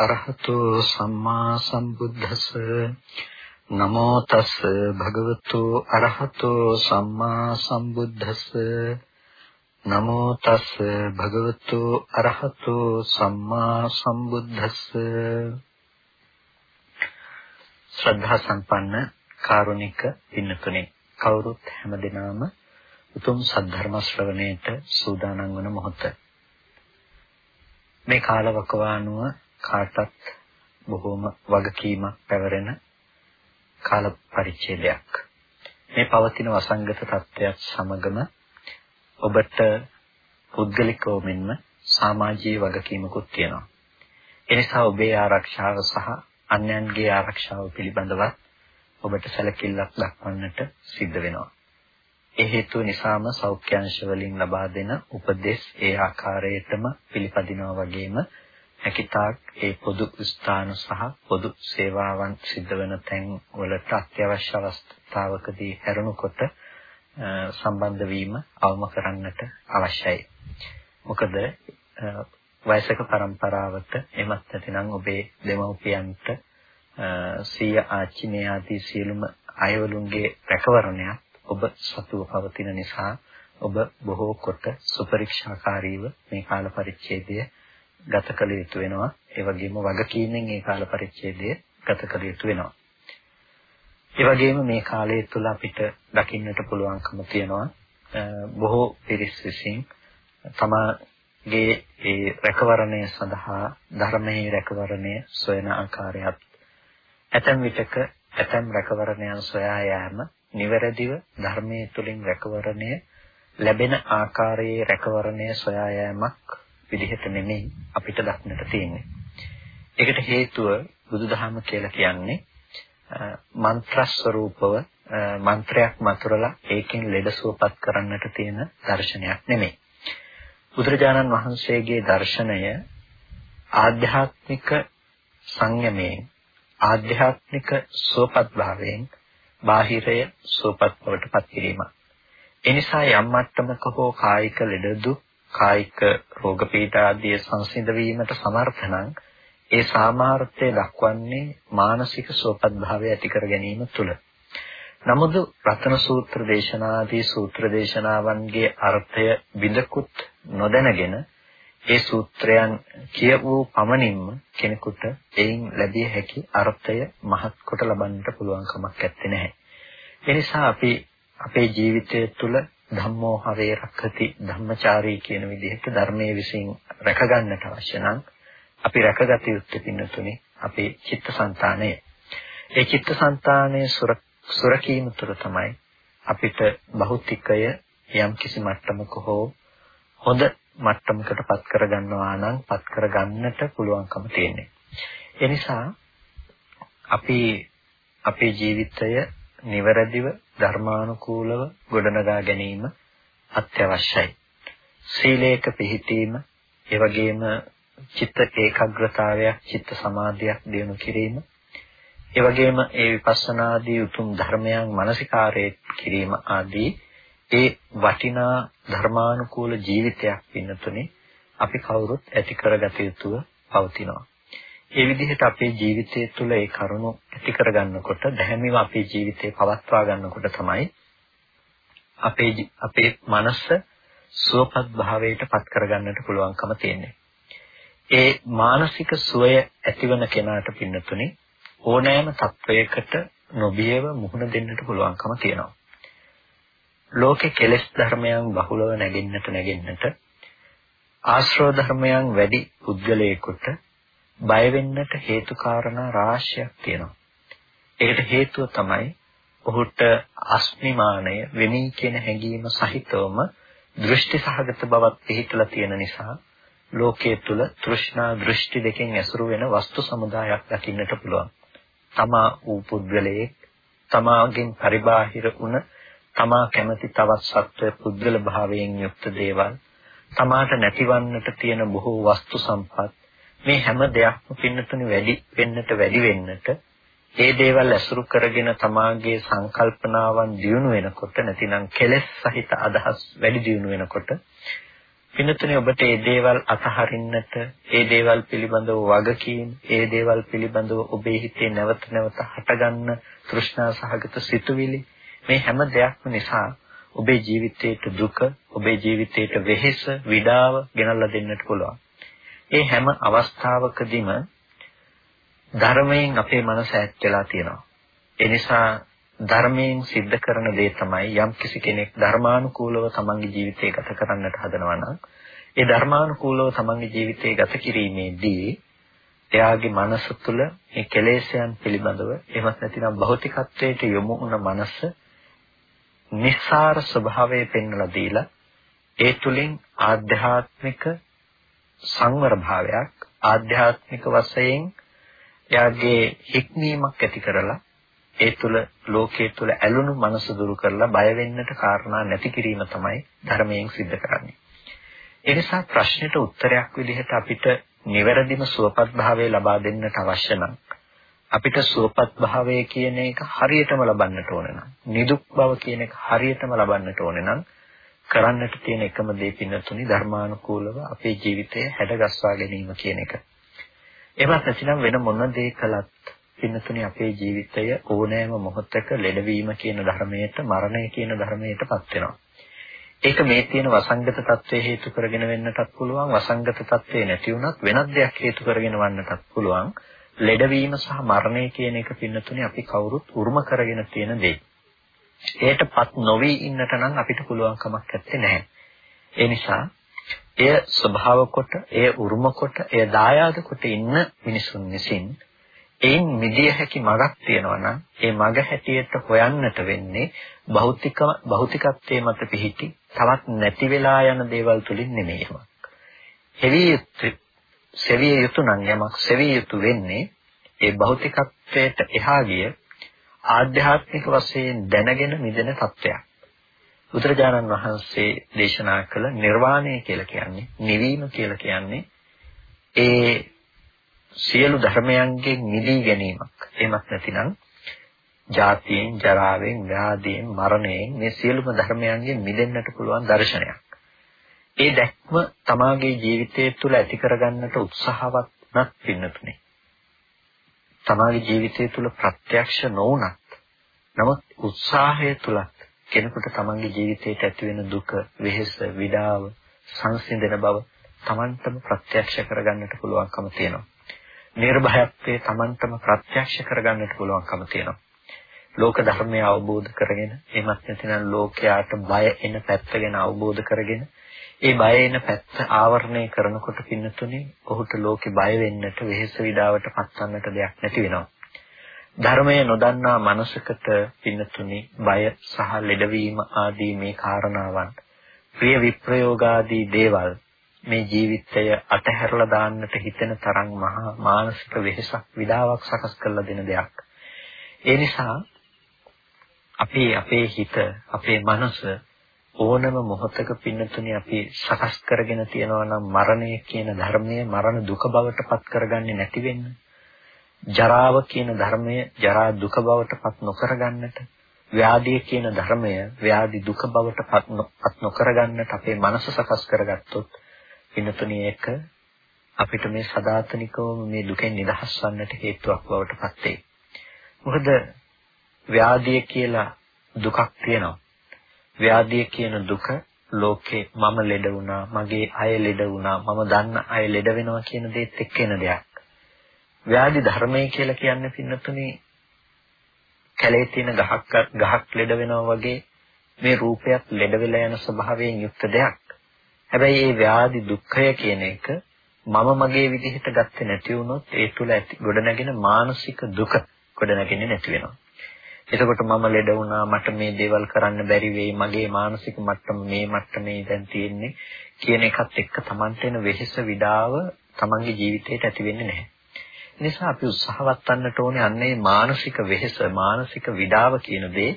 භගවතු අරහතු සම්මා සම්බුද්දස්ස. නමෝ තස් භගවතු අරහතු සම්මා සම්බුද්දස්ස. නමෝ තස් භගවතු අරහතු සම්මා සම්බුද්දස්ස. ශ්‍රද්ධා සම්පන්න කාරුණික පින්නතුනේ කවුරුත් හැමදෙනාම උතුම් සද්ධර්ම ශ්‍රවණයට සූදානම් වන මොහොත. මේ කාලවකවානුව කාටත් බොහෝම වගකීමක් පැවරෙන කාල පරිච්ඡේදයක් මේ පවතින වසංගත තත්ත්වයක් සමගම ඔබට පුද්ගලිකව මෙන්ම සමාජීය වගකීමකුත් තියෙනවා එනිසා ඔබේ ආරක්ෂාව සහ අන්‍යයන්ගේ ආරක්ෂාව පිළිබඳව ඔබට සැලකිල්ලක් දක්වන්නට සිද්ධ වෙනවා. ඒ හේතුව නිසාම සෞඛ්‍යංශ වලින් ලබා දෙන උපදෙස් ඒ ආකාරයටම පිළිපදිනවා වගේම හැකිතාක් ඒ පොදු ස්ථාන සහ පොදු සේවාවන් සිද්ධ වෙන තැන් වලට අත්‍යවශ්‍ය අවස්ථාවකදී හැරුණුකොට සම්බන්ධ වීම අවම කරන්නට අවශ්‍යයි. මොකද වයසක પરම්පරාවට එමත් නැතිනම් ඔබේ දෙමව්පියන්ට සීය ආච්චි මේ ආදී සියලුම අයවලුන්ගේ රැකවරණයක් ඔබ සතුව පවතින නිසා ඔබ බොහෝ කොට සුපරීක්ෂාකාරීව මේ කාල පරිච්ඡේදය ගත කළ යුතු වෙනවා. ඒ වගේම වගකීමෙන් මේ කාල පරිච්ඡේදය ගත කළ යුතු වෙනවා. ඒ වගේම මේ කාලය තුල අපිට දකින්නට පුළුවන්කම තියෙනවා බොහෝ පිරිස් විසින් තමාගේ ඒ රැකවරණය සඳහා ධර්මයේ රැකවරණය සොයන ආකාරයත් ඇතැම් විටක ඇතැම් රැකවරණයන් සොයා යාම නිවැරදිව ධර්මයේ තුලින් රැකවරණය ලැබෙන ආකාරයේ රැකවරණය සොයා යාමක් විදිහට නෙමෙයි අපිට දක්නට තියෙන්නේ. ඒකට හේතුව බුදුදහම කියලා කියන්නේ මන්ත්‍ර ස්වરૂපව මන්ත්‍රයක් මතුරලා ඒකෙන් ලෙඩසුවපත් කරන්නට තියෙන දර්ශනයක් නෙමෙයි. බුදුරජාණන් වහන්සේගේ දර්ශනය ආධ්‍යාත්මික සංයමයෙන් ආධ්‍යාත්මික සුවපත් භාවයෙන් බාහිරය සුවපත් බවට පත් කිරීම. එනිසා යම් මට්ටමක හෝ කායික ලෙඩදු කායික රෝග පීඩා ආදී සංසිඳ වීමට සමර්ථ නම් ඒ සාමාර්ථය දක්වන්නේ මානසික සුවපත් භාවය ඇති කර ගැනීම තුළ. නමුත් රතන සූත්‍ර දේශනාදී සූත්‍ර දේශනාවන්ගේ අර්ථය විදකුත් නොදැනගෙන ඒ සූත්‍රයන් කියවූ පමණින්ම කෙනෙකුට එයින් ලැබිය හැකි අර්ථය මහත් කොට ලබන්නට පුළුවන් කමක් නැත්තේ. ඒ නිසා අපි අපේ ජීවිතය තුළ ධම්මෝ හවේ රක්ඛති ධම්මචාරී කියන විදිහට ධර්මයේ විසින් රැකගන්නට අවශ්‍ය නම් අපි රැකගත යුත්තේ පින්නතුනේ අපේ චිත්තසංතානය. ඒ චිත්තසංතානය සුරකීම තුළ තමයි අපිට භෞතිකය යම් කිසි මට්ටමක හෝ හොඳ මට්ටමකට පත් කරගන්නවා නම් පත් කරගන්නට පුළුවන්කම තියෙන්නේ. ඒ නිසා අපි අපේ ජීවිතය නිවැරදිව ධර්මානුකූලව ගොඩනගා ගැනීම අත්‍යවශ්‍යයි. සීලේක පිහිටීම, ඒ වගේම චිත්ත ඒකාග්‍රතාවයක්, චිත්ත සමාධියක් දිනු කිරීම, ඒ වගේම ඒ විපස්සනාදී උතුම් ධර්මයන් මානසිකාරයේ කිරීම ආදී ඒ වටිනා ධර්මානුකූල ජීවිතයක් පින්නතුනේ අපි කවුරුත් ඇති කරගත යුතුව පවතිනවා. ඒ විදිහට අපේ ජීවිතය තුළ ඒ කරුණු ඇති කරගන්නකොට දැහැමිව අපේ ජීවිතේ පවත්වා ගන්නකොට තමයි අපේ අපේ මනස සුවපත් භාවයට පත් කරගන්නට පුළුවන්කම තියෙන්නේ. ඒ මානසික සුවය ඇතිවන කෙනාට පින්නතුනේ ඕනෑම තත්වයකට නොබියව මුහුණ දෙන්නට පුළුවන්කම තියෙනවා. ලෝකේ කෙලෙස් ධර්මයන් බහුලව නැගෙන්නට නැගෙන්නට ආශ්‍රව ධර්මයන් වැඩි පුද්ගලයෙකුට බය වෙන්නට හේතු කාරණා රාශියක් තියෙනවා. ඒකට හේතුව තමයි ඔහුට අස්මිමානය වෙමි කියන හැඟීම සහිතවම දෘෂ්ටි සහගත බවක් පිහිටලා තියෙන නිසා ලෝකයේ තුල තෘෂ්ණා දෘෂ්ටි දෙකෙන් ඇසුරු වෙන වස්තු සමුදායක් දකින්නට පුළුවන්. තමා වූ පුද්ගලයෙක් තමාගෙන් පරිබාහිර වුණ තමා කැමති තවත් සත්ව පුද්ගල භාවයෙන් යුක්ත දේවල් තමාට නැතිවන්නට තියෙන බොහෝ වස්තු සම්පත් මේ හැම දෙයක්ම පින්නතුනි වැඩි වෙන්නට වැඩි වෙන්නට ඒ දේවල් ඇසුරු කරගෙන තමාගේ සංකල්පනාවන් දියුණු වෙනකොට නැතිනම් කෙලෙස් සහිත අදහස් වැඩි දියුණු වෙනකොට පින්නතුනේ ඔබට මේ දේවල් අතහරින්නට, මේ දේවල් පිළිබඳව වගකීම්, මේ දේවල් පිළිබඳව ඔබේ හිතේ නැවත නැවත හටගන්න තෘෂ්ණා සහගත සිතුවිලි මේ හැම දෙයක්ම නිසා ඔබේ ජීවිතයට දුක, ඔබේ ජීවිතයට වෙහෙස, විඩාව ගෙනල්ලා දෙන්නට පුළුවන්. ඒ හැම අවස්ථාවකදීම ධර්මයෙන් අපේ මනස ඈත් වෙලා තියෙනවා. ඒ නිසා ධර්මයෙන් සිද්ධ කරන දේ තමයි යම් කිසි කෙනෙක් ධර්මානුකූලව තමන්ගේ ජීවිතය ගත කරන්නට හදනවා නම් ඒ ධර්මානුකූලව තමන්ගේ ජීවිතය ගත කිරීමේදී එයාගේ මනස තුළ මේ කෙලෙස්යන් පිළිබඳව එහෙමත් නැතිනම් භෞතිකත්වයට යොමු වුණ මනස නිස්සාර ස්වභාවය පෙන්වලා දීලා ඒ තුලින් ආධ්‍යාත්මික සංවර භාවයක් ආධ්‍යාත්මික වශයෙන් එයාගේ හික්මීමක් ඇති කරලා ඒ තුල ලෝකයේ තුල ඇලුණු මනස දුරු කරලා බය වෙන්නට කාරණා නැති කිරීම තමයි ධර්මයෙන් සිද්ධ කරන්නේ. ඒ නිසා ප්‍රශ්නෙට උත්තරයක් විදිහට අපිට නිවැරදිම සුවපත් භාවය ලබා දෙන්නට අවශ්‍ය නම් අපිට සුවපත් භාවය කියන එක හරියටම ලබන්නට ඕන නම් නිදුක් බව කියන එක හරියටම ලබන්නට ඕන නම් කරන්නට තියෙන එකම දේ පින්නතුනි ධර්මානුකූලව අපේ ජීවිතය හැඩගස්වා ගැනීම කියන එක. එවත් නැතිනම් වෙන මොන දේ කළත් පින්නතුනි අපේ ජීවිතය ඕනෑම මොහොතක ලෙඩවීම කියන ධර්මයට මරණය කියන ධර්මයටපත් වෙනවා. ඒක මේ තියෙන වසංගත తත්වයේ හේතු කරගෙන වෙන්නටත් පුළුවන් වසංගත తත්වේ නැති වුණත් වෙනත් දෙයක් හේතු කරගෙන වන්නටත් පුළුවන්. ලෙඩවීම සහ මරණය කියන එක පින්නතුනේ අපි කවුරුත් උරුම කරගෙන තියෙන දෙයක්. ඒටපත් නොවි ඉන්නට නම් අපිට පුළුවන් කමක් නැත්තේ. ඒ නිසා එය ස්වභාව කොට, එය උරුම කොට, එය දායාද කොට ඉන්න මිනිසුන් විසින් එයින් මිදිය හැකි මගක් තියෙනවා නම් ඒ මග හැටියට හොයන්නට වෙන්නේ භෞතික භෞතිකත්වයේ මත පිහිටි තවත් නැති වෙලා යන දේවල් තුලින් නෙමෙයිම. හෙවිය සෙවිය යුතු නම් යමක් සෙවිය යුතු වෙන්නේ ඒ භෞතිකත්වයට එහා ගිය ආධ්‍යාත්මික වශයෙන් දැනගෙන මිදෙන තත්වයක්. බුදුරජාණන් වහන්සේ දේශනා කළ නිර්වාණය කියලා කියන්නේ නිවීම කියලා කියන්නේ ඒ සියලු ධර්මයන්ගෙන් නිදී ගැනීමක්. එහෙමත් නැතිනම් ජාතියෙන්, ජරාවෙන්, ව්‍යාධියෙන්, මරණයෙන් මේ සියලුම ධර්මයන්ගෙන් මිදෙන්නට පුළුවන් දර්ශනයක්. ඒ දැක්ම තමාගේ ජීවිතය තුළ ඇති කරගන්නට උත්සාහවත් නැත් පින්නතුනේ. තමාගේ ජීවිතය තුළ ප්‍රත්‍යක්ෂ නොවුනත් නමුත් උත්සාහය තුලත් කෙනෙකුට තමන්ගේ ජීවිතයට ඇති වෙන දුක, වෙහෙස, විඩාව, සංසිඳන බව තමන්ටම ප්‍රත්‍යක්ෂ කරගන්නට පුළුවන්කම තියෙනවා. නිර්භයත්වයේ Tamanටම ප්‍රත්‍යක්ෂ කරගන්නට පුළුවන්කම තියෙනවා. ලෝක ධර්මය අවබෝධ කරගෙන එමත් නැතිනම් ලෝකයාට බය එන පැත්ත ගැන අවබෝධ කරගෙන ඒ බය එන පැත්ත ආවරණය කරනකොට පින්නතුනේ ඔහුට ලෝකේ බය වෙන්නට වෙහෙස විඩාවට පත්වන්නට දෙයක් නැති වෙනවා. ධර්මය නොදන්නා මනසකට පින්නතුනේ බය සහ ලෙඩවීම ආදී මේ කාරණාවන් ප්‍රිය විප්‍රයෝගාදී දේවල් මේ ජීවිතය අතහැරලා දාන්නට හිතෙන තරම් මහා මානසික වෙහෙසක් විඩාවක් සකස් කරලා දෙන දෙයක්. ඒ නිසා අපි අපේ හිත, අපේ මනස ඕනම මොහොතක පින්නතුනේ අපි සකස් කරගෙන තියනවා නම් මරණය කියන ධර්මය මරණ දුක බවට පත් කරගන්නේ නැති වෙන්න. ජරාව කියන ධර්මය ජරා දුක බවට පත් නොකරගන්නට ව්‍යාධිය කියන ධර්මය ව්‍යාධි දුක බවට පත් නොකරගන්නට අපේ මනස සකස් කරගත්තොත් පිනතුණී එක අපිට මේ සදාතනිකවම මේ දුකෙන් නිදහස් වන්නට හේතුවක් බවට පත් වෙයි. මොකද ව්‍යාධිය කියලා දුකක් තියෙනවා. ව්‍යාධිය කියන දුක ලෝකේ මම ලෙඩ වුණා, මගේ අය ලෙඩ වුණා, මම දන්න අය ලෙඩ වෙනවා කියන දේත් එක්ක එන දෙයක්. ව්‍යාධි ධර්මය කියලා කියන්නේ පින්නතුනේ කැලේ තියෙන ගහක් ගහක් ලෙඩ වෙනවා වගේ මේ රූපයක් ලෙඩ වෙලා යන ස්වභාවයෙන් යුක්ත දෙයක්. හැබැයි මේ ව්‍යාධි දුක්ඛය කියන එක මම මගේ විදිහට ගත්තේ නැති වුණොත් ඒ තුල ඇති ගොඩනැගෙන මානසික දුක ගොඩනැගෙන්නේ නැති වෙනවා. එතකොට මම ලෙඩ වුණා මට මේ දේවල් කරන්න බැරි වෙයි මගේ මානසික මට්ටම මේ මට්ටමේ දැන් තියෙන්නේ කියන එකත් එක්ක Tamante එන වෙහෙස විඩාව Tamange ජීවිතේට ඇති වෙන්නේ නැහැ. නිසා අපි උත්සාහවත් වන්නට ඕනේ අන්නේ මානසික වෙහෙස මානසික විඩාව කියන දේ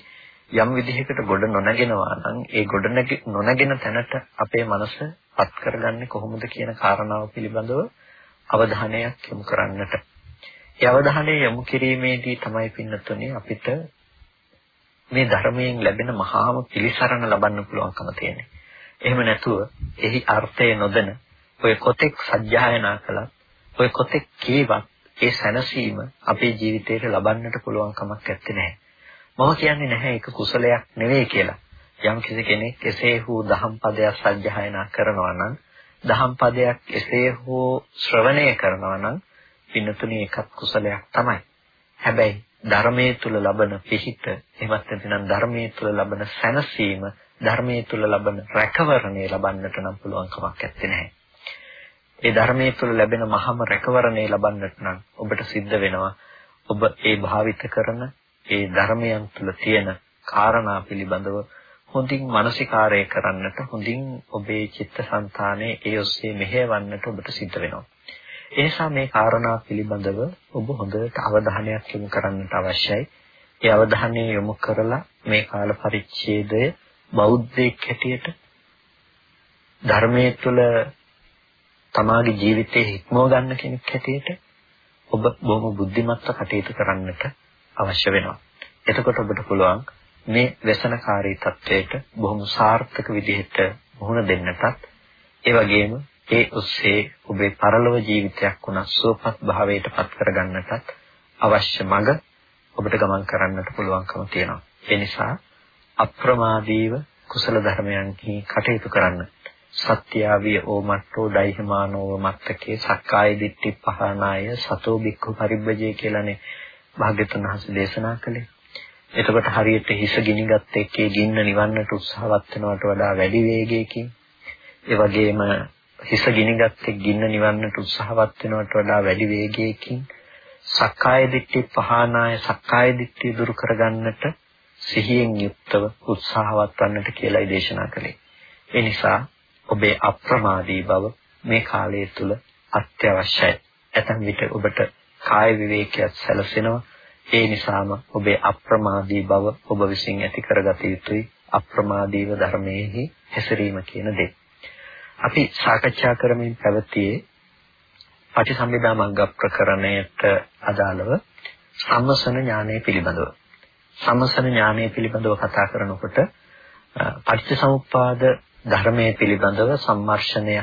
යම් විදිහකට ගොඩ නොනගෙනවා නම් ඒ ගොඩ නොනගෙන තැනට අපේ මනස පත් කරගන්නේ කොහොමද කියන කාරණාව පිළිබඳව අවධානයක් යොමු කරන්නට. ඒ අවධානය යොමු කිරීමේදී තමයි පින්නතුනේ අපිට මේ ධර්මයෙන් ලැබෙන මහාම පිළිසරණ ලබන්න පුළුවන්කම තියෙන්නේ. එහෙම නැතුව එහි අර්ථය නොදැන ඔය කොතෙක් සත්‍යයනා කළත් ඔය කොතෙක් කීවත් ඒ සැනසීම අපේ ජීවිතේට ලබන්නට පුළුවන් කමක් නැත්තේ නෑ. මම කියන්නේ නැහැ ඒක කුසලයක් නෙවෙයි කියලා. යම් කෙනෙක් එසේ හෝ දහම් පදයක් සත්‍යයනා කරනවා නම් දහම් පදයක් එසේ හෝ ශ්‍රවණය කරනවා නම් පින්නතුණි ඒකත් කුසලයක් තමයි. හැබැයි ධර්මයේ තුල ලබන පිහිට එමත් නැතිනම් ධර්මයේ තුල ලබන සැනසීම ධර්මයේ තුල ලබන රැකවරණය ලබන්නට නම් පුළුවන් කමක් නැත්තේ. ඒ ධර්මයේ තුල ලැබෙන මහම රැකවරණය ලබන්නට නම් ඔබට සිද්ධ වෙනවා ඔබ ඒ භාවිත කරන ඒ ධර්මයන් තුල තියෙන කාරණා පිළිබඳව හොඳින් මානසිකාරය කරන්නට හොඳින් ඔබේ චිත්තසංතානයේ ඒ ඔස්සේ මෙහෙවන්නට ඔබට සිද්ධ වෙනවා. එනිසා මේ කාරණා පිළිබඳව ඔබ හොඳට අවධානයක් යොමු කරන්නට අවශ්‍යයි. ඒ අවධානය යොමු කරලා මේ කාල පරිච්ඡේදය බෞද්ධයෙක් හැටියට ධර්මයේ තුල තමාගේ ජීවිතේ හික්මව ගන්න කෙනෙක් හැටියට ඔබ බොහොම බුද්ධිමත්ව කටයුතු කරන්නට අවශ්‍ය වෙනවා. එතකොට ඔබට පුළුවන් මේ වැසනකාරී තත්වයට බොහොම සාර්ථක විදිහට මුහුණ දෙන්නටත් ඒ වගේම ඒ ඔස්සේ ඔබේ පරලොව ජීවිතයක් වුණා සුවපත් භාවයට පත් කරගන්නටත් අවශ්‍ය මඟ ඔබට ගමන් කරන්නට පුළුවන්කම තියෙනවා. ඒ නිසා අප්‍රමාදීව කුසල ධර්මයන්හි කටයුතු කරන්න. සත්‍යාවිය ඕමට්ටෝ ඩයිහමානෝව මත්තකේ සක්කාය දිට්ඨි පහනාය සතෝ බික්ඛු පරිබ්බජේ කියලානේ භාග්‍යතුන් වහන්සේ දේශනා කළේ. එතකොට හරියට හිස ගිනිගත් එක්කේ ගින්න නිවන්නට උත්සාහවත් වෙනවට වඩා වැඩි වේගයකින් ඒ වගේම හිස ගිනිගත් එක් ගින්න නිවන්නට උත්සාහවත් වෙනවට වඩා වැඩි වේගයකින් සක්කාය දිට්ඨි පහනාය සක්කාය දිට්ඨිය දුරු කරගන්නට සිහියෙන් යුක්තව උත්සාහවත් වන්නට කියලායි දේශනා කළේ. ඒ නිසා ඔබේ අප්‍රමාදී බව මේ කාලය තුල අත්‍යවශ්‍යයි. ඇතැම් විට ඔබට කාය විවේකයක් සැලසෙනවා. ඒ නිසාම ඔබේ අප්‍රමාදී බව ඔබ විසින් ඇති කරගත යුතුයි. අප්‍රමාදීව ධර්මයේහි හැසිරීම කියන දේ. අපි සාකච්ඡා කරමින් පැවතියේ පටිසම්භිදා මග්ග ප්‍රකරණයට අදාළව සම්මසන ඥානය පිළිබඳව. සම්මසන ඥානය පිළිබඳව කතා කරනකොට පටිච්චසමුප්පාද ධර්මයේ පිළිබඳව සම්මර්ෂණය